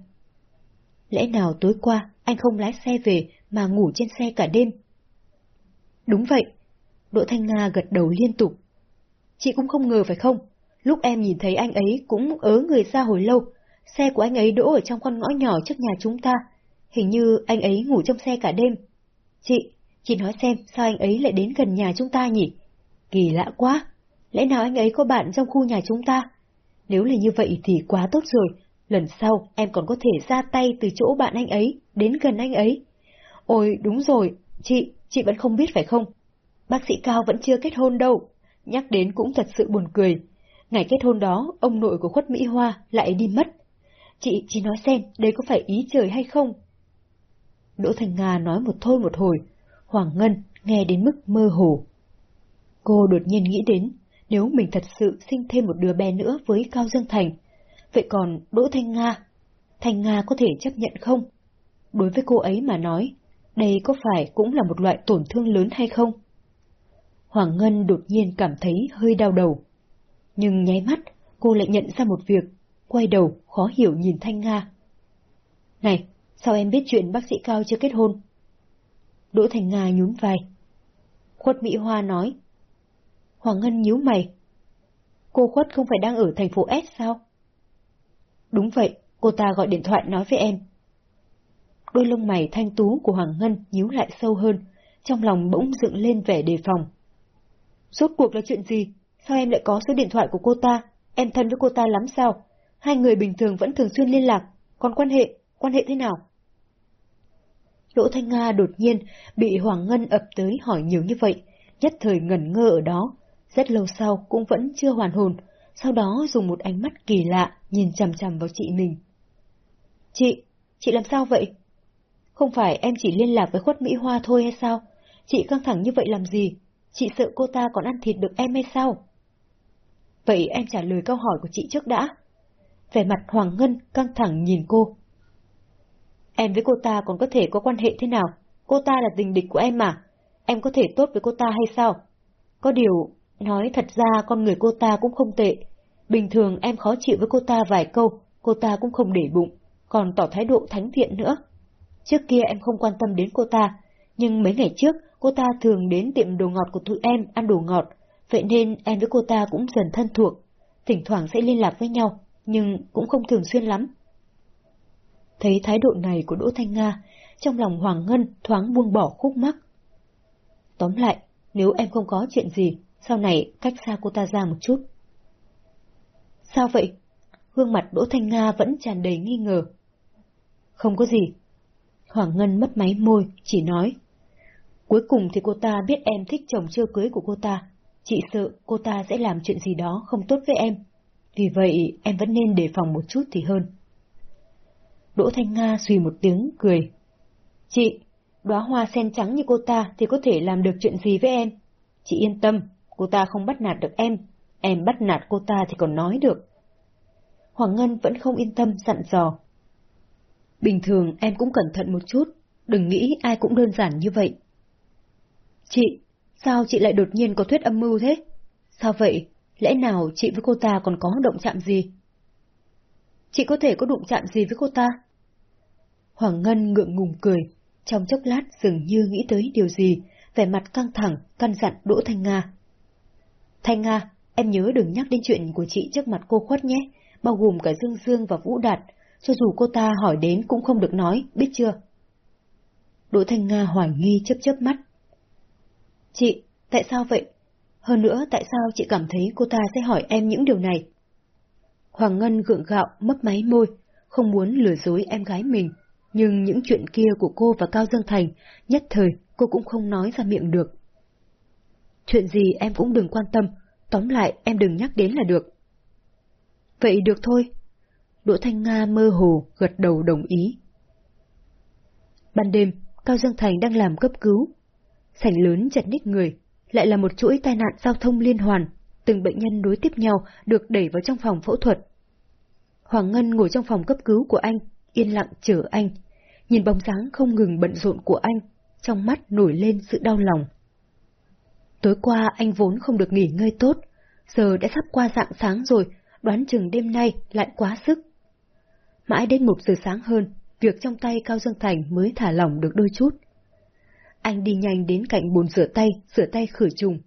Lẽ nào tối qua anh không lái xe về mà ngủ trên xe cả đêm? Đúng vậy. Đỗ Thanh Nga gật đầu liên tục. Chị cũng không ngờ phải không? Lúc em nhìn thấy anh ấy cũng ớ người ra hồi lâu, xe của anh ấy đỗ ở trong con ngõ nhỏ trước nhà chúng ta. Hình như anh ấy ngủ trong xe cả đêm. Chị, chị nói xem sao anh ấy lại đến gần nhà chúng ta nhỉ? Kỳ lạ quá, lẽ nào anh ấy có bạn trong khu nhà chúng ta? Nếu là như vậy thì quá tốt rồi, lần sau em còn có thể ra tay từ chỗ bạn anh ấy, đến gần anh ấy. Ôi, đúng rồi, chị, chị vẫn không biết phải không? Bác sĩ Cao vẫn chưa kết hôn đâu. Nhắc đến cũng thật sự buồn cười. Ngày kết hôn đó, ông nội của khuất Mỹ Hoa lại đi mất. Chị, chị nói xem, đây có phải ý trời hay không? Đỗ Thành Nga nói một thôi một hồi, Hoàng Ngân nghe đến mức mơ hồ. Cô đột nhiên nghĩ đến, nếu mình thật sự sinh thêm một đứa bé nữa với Cao Dương Thành, vậy còn Đỗ Thanh Nga, Thanh Nga có thể chấp nhận không? Đối với cô ấy mà nói, đây có phải cũng là một loại tổn thương lớn hay không? Hoàng Ngân đột nhiên cảm thấy hơi đau đầu. Nhưng nháy mắt, cô lại nhận ra một việc, quay đầu, khó hiểu nhìn Thanh Nga. Này, sao em biết chuyện bác sĩ Cao chưa kết hôn? Đỗ Thành Nga nhún vai. Khuất Mỹ Hoa nói. Hoàng Ngân nhíu mày. Cô Khuất không phải đang ở thành phố S sao? Đúng vậy, cô ta gọi điện thoại nói với em. Đôi lông mày thanh tú của Hoàng Ngân nhíu lại sâu hơn, trong lòng bỗng dựng lên vẻ đề phòng. Rốt cuộc là chuyện gì? Sao em lại có số điện thoại của cô ta? Em thân với cô ta lắm sao? Hai người bình thường vẫn thường xuyên liên lạc, còn quan hệ, quan hệ thế nào? Đỗ Thanh Nga đột nhiên bị Hoàng Ngân ập tới hỏi nhiều như vậy, nhất thời ngẩn ngơ ở đó, rất lâu sau cũng vẫn chưa hoàn hồn, sau đó dùng một ánh mắt kỳ lạ nhìn chằm chằm vào chị mình. Chị, chị làm sao vậy? Không phải em chỉ liên lạc với khuất Mỹ Hoa thôi hay sao? Chị căng thẳng như vậy làm gì? Chị sợ cô ta còn ăn thịt được em hay sao? Vậy em trả lời câu hỏi của chị trước đã. Vẻ mặt Hoàng Ngân căng thẳng nhìn cô. Em với cô ta còn có thể có quan hệ thế nào? Cô ta là tình địch của em mà. Em có thể tốt với cô ta hay sao? Có điều, nói thật ra con người cô ta cũng không tệ. Bình thường em khó chịu với cô ta vài câu, cô ta cũng không để bụng, còn tỏ thái độ thánh thiện nữa. Trước kia em không quan tâm đến cô ta, nhưng mấy ngày trước cô ta thường đến tiệm đồ ngọt của tụi em ăn đồ ngọt, vậy nên em với cô ta cũng dần thân thuộc, thỉnh thoảng sẽ liên lạc với nhau, nhưng cũng không thường xuyên lắm. Thấy thái độ này của Đỗ Thanh Nga, trong lòng Hoàng Ngân thoáng buông bỏ khúc mắc. Tóm lại, nếu em không có chuyện gì, sau này cách xa cô ta ra một chút. Sao vậy? Gương mặt Đỗ Thanh Nga vẫn tràn đầy nghi ngờ. Không có gì. Hoàng Ngân mất máy môi, chỉ nói. Cuối cùng thì cô ta biết em thích chồng chưa cưới của cô ta. Chị sợ cô ta sẽ làm chuyện gì đó không tốt với em. Vì vậy em vẫn nên đề phòng một chút thì hơn. Đỗ Thanh Nga suy một tiếng, cười. Chị, đóa hoa sen trắng như cô ta thì có thể làm được chuyện gì với em? Chị yên tâm, cô ta không bắt nạt được em. Em bắt nạt cô ta thì còn nói được. Hoàng Ngân vẫn không yên tâm dặn dò. Bình thường em cũng cẩn thận một chút, đừng nghĩ ai cũng đơn giản như vậy. Chị, sao chị lại đột nhiên có thuyết âm mưu thế? Sao vậy? Lẽ nào chị với cô ta còn có động chạm gì? Chị có thể có đụng chạm gì với cô ta? Hoàng Ngân ngượng ngùng cười, trong chốc lát dường như nghĩ tới điều gì, vẻ mặt căng thẳng, căn dặn Đỗ Thanh Nga. Thanh Nga, em nhớ đừng nhắc đến chuyện của chị trước mặt cô khuất nhé, bao gồm cả Dương Dương và Vũ Đạt, cho dù cô ta hỏi đến cũng không được nói, biết chưa? Đỗ Thanh Nga hoài nghi chớp chớp mắt. Chị, tại sao vậy? Hơn nữa tại sao chị cảm thấy cô ta sẽ hỏi em những điều này? Hoàng Ngân gượng gạo, mấp máy môi, không muốn lừa dối em gái mình, nhưng những chuyện kia của cô và Cao Dương Thành, nhất thời cô cũng không nói ra miệng được. Chuyện gì em cũng đừng quan tâm, tóm lại em đừng nhắc đến là được. Vậy được thôi. Đỗ Thanh Nga mơ hồ gật đầu đồng ý. Ban đêm, Cao Dương Thành đang làm cấp cứu. Sảnh lớn chật ních người, lại là một chuỗi tai nạn giao thông liên hoàn, từng bệnh nhân đối tiếp nhau được đẩy vào trong phòng phẫu thuật. Hoàng Ngân ngồi trong phòng cấp cứu của anh, yên lặng chờ anh, nhìn bóng dáng không ngừng bận rộn của anh, trong mắt nổi lên sự đau lòng. Tối qua anh vốn không được nghỉ ngơi tốt, giờ đã sắp qua dạng sáng rồi, đoán chừng đêm nay lại quá sức. Mãi đến một giờ sáng hơn, việc trong tay Cao Dương Thành mới thả lỏng được đôi chút. Anh đi nhanh đến cạnh bồn rửa tay, rửa tay khử trùng.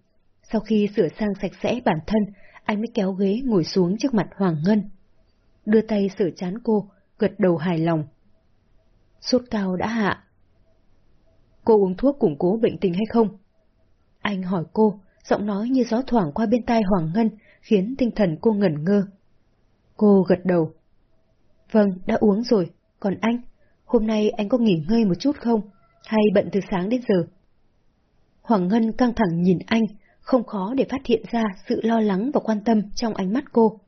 Sau khi rửa sang sạch sẽ bản thân, anh mới kéo ghế ngồi xuống trước mặt Hoàng Ngân. Đưa tay sửa chán cô, gật đầu hài lòng. Sốt cao đã hạ. Cô uống thuốc củng cố bệnh tình hay không? Anh hỏi cô, giọng nói như gió thoảng qua bên tai Hoàng Ngân, khiến tinh thần cô ngẩn ngơ. Cô gật đầu. Vâng, đã uống rồi. Còn anh, hôm nay anh có nghỉ ngơi một chút không? Hay bận từ sáng đến giờ? Hoàng Ngân căng thẳng nhìn anh, không khó để phát hiện ra sự lo lắng và quan tâm trong ánh mắt cô.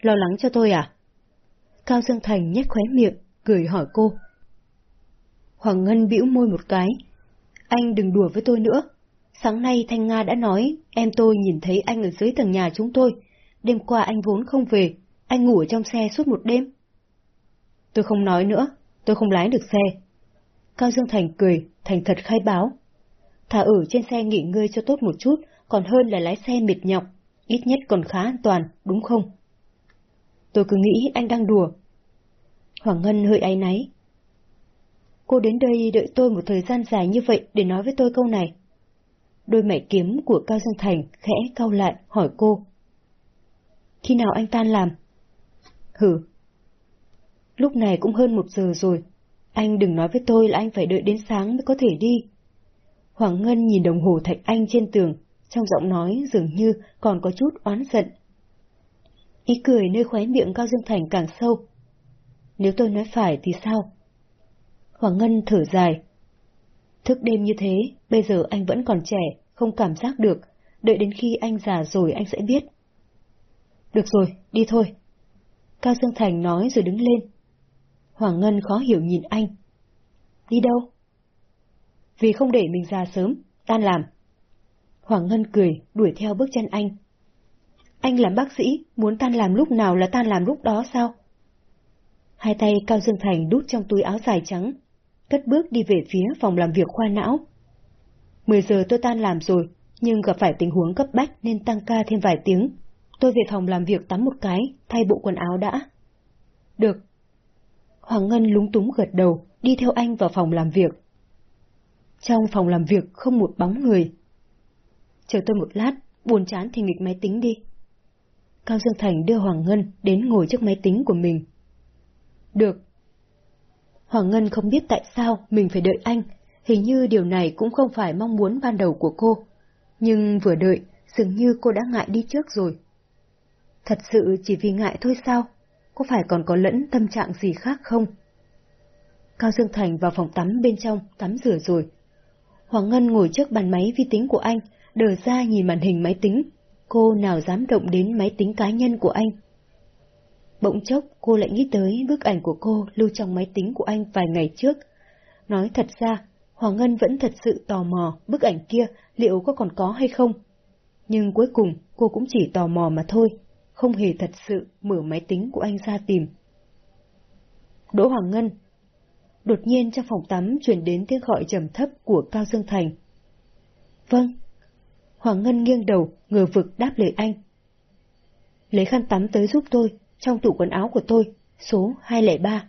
Lo lắng cho tôi à? Cao Dương Thành nhếch khóe miệng, cười hỏi cô. Hoàng Ngân bĩu môi một cái. Anh đừng đùa với tôi nữa. Sáng nay Thanh Nga đã nói, em tôi nhìn thấy anh ở dưới tầng nhà chúng tôi. Đêm qua anh vốn không về, anh ngủ ở trong xe suốt một đêm. Tôi không nói nữa, tôi không lái được xe. Cao Dương Thành cười, thành thật khai báo. Thả ở trên xe nghỉ ngơi cho tốt một chút, còn hơn là lái xe mệt nhọc, ít nhất còn khá an toàn, đúng không? Tôi cứ nghĩ anh đang đùa. Hoàng Ngân hơi áy náy. Cô đến đây đợi tôi một thời gian dài như vậy để nói với tôi câu này. Đôi mảy kiếm của Cao Dương Thành khẽ cau lại hỏi cô. Khi nào anh tan làm? Hử. Lúc này cũng hơn một giờ rồi. Anh đừng nói với tôi là anh phải đợi đến sáng mới có thể đi. Hoàng Ngân nhìn đồng hồ thạch anh trên tường, trong giọng nói dường như còn có chút oán giận. Ý cười nơi khóe miệng Cao Dương Thành càng sâu. Nếu tôi nói phải thì sao? Hoàng Ngân thở dài. Thức đêm như thế, bây giờ anh vẫn còn trẻ, không cảm giác được, đợi đến khi anh già rồi anh sẽ biết. Được rồi, đi thôi. Cao Dương Thành nói rồi đứng lên. Hoàng Ngân khó hiểu nhìn anh. Đi đâu? Vì không để mình ra sớm, tan làm. Hoàng Ngân cười, đuổi theo bước chân anh. Anh làm bác sĩ, muốn tan làm lúc nào là tan làm lúc đó sao? Hai tay Cao Dương Thành đút trong túi áo dài trắng, cất bước đi về phía phòng làm việc khoa não. Mười giờ tôi tan làm rồi, nhưng gặp phải tình huống cấp bách nên tăng ca thêm vài tiếng. Tôi về phòng làm việc tắm một cái, thay bộ quần áo đã. Được. Hoàng Ngân lúng túng gật đầu, đi theo anh vào phòng làm việc. Trong phòng làm việc không một bóng người. Chờ tôi một lát, buồn chán thì nghịch máy tính đi. Cao Dương Thành đưa Hoàng Ngân đến ngồi trước máy tính của mình. Được. Hoàng Ngân không biết tại sao mình phải đợi anh, hình như điều này cũng không phải mong muốn ban đầu của cô. Nhưng vừa đợi, dường như cô đã ngại đi trước rồi. Thật sự chỉ vì ngại thôi sao? Có phải còn có lẫn tâm trạng gì khác không? Cao Dương Thành vào phòng tắm bên trong, tắm rửa rồi. Hoàng Ngân ngồi trước bàn máy vi tính của anh, đờ ra nhìn màn hình máy tính. Cô nào dám động đến máy tính cá nhân của anh? Bỗng chốc cô lại nghĩ tới bức ảnh của cô lưu trong máy tính của anh vài ngày trước. Nói thật ra, Hoàng Ngân vẫn thật sự tò mò bức ảnh kia liệu có còn có hay không. Nhưng cuối cùng cô cũng chỉ tò mò mà thôi, không hề thật sự mở máy tính của anh ra tìm. Đỗ Hoàng Ngân. Đột nhiên trong phòng tắm chuyển đến tiếng gọi trầm thấp của Cao Dương Thành. Vâng. Hoàng Ngân nghiêng đầu, ngờ vực đáp lời anh. Lấy khăn tắm tới giúp tôi, trong tủ quần áo của tôi, số 203.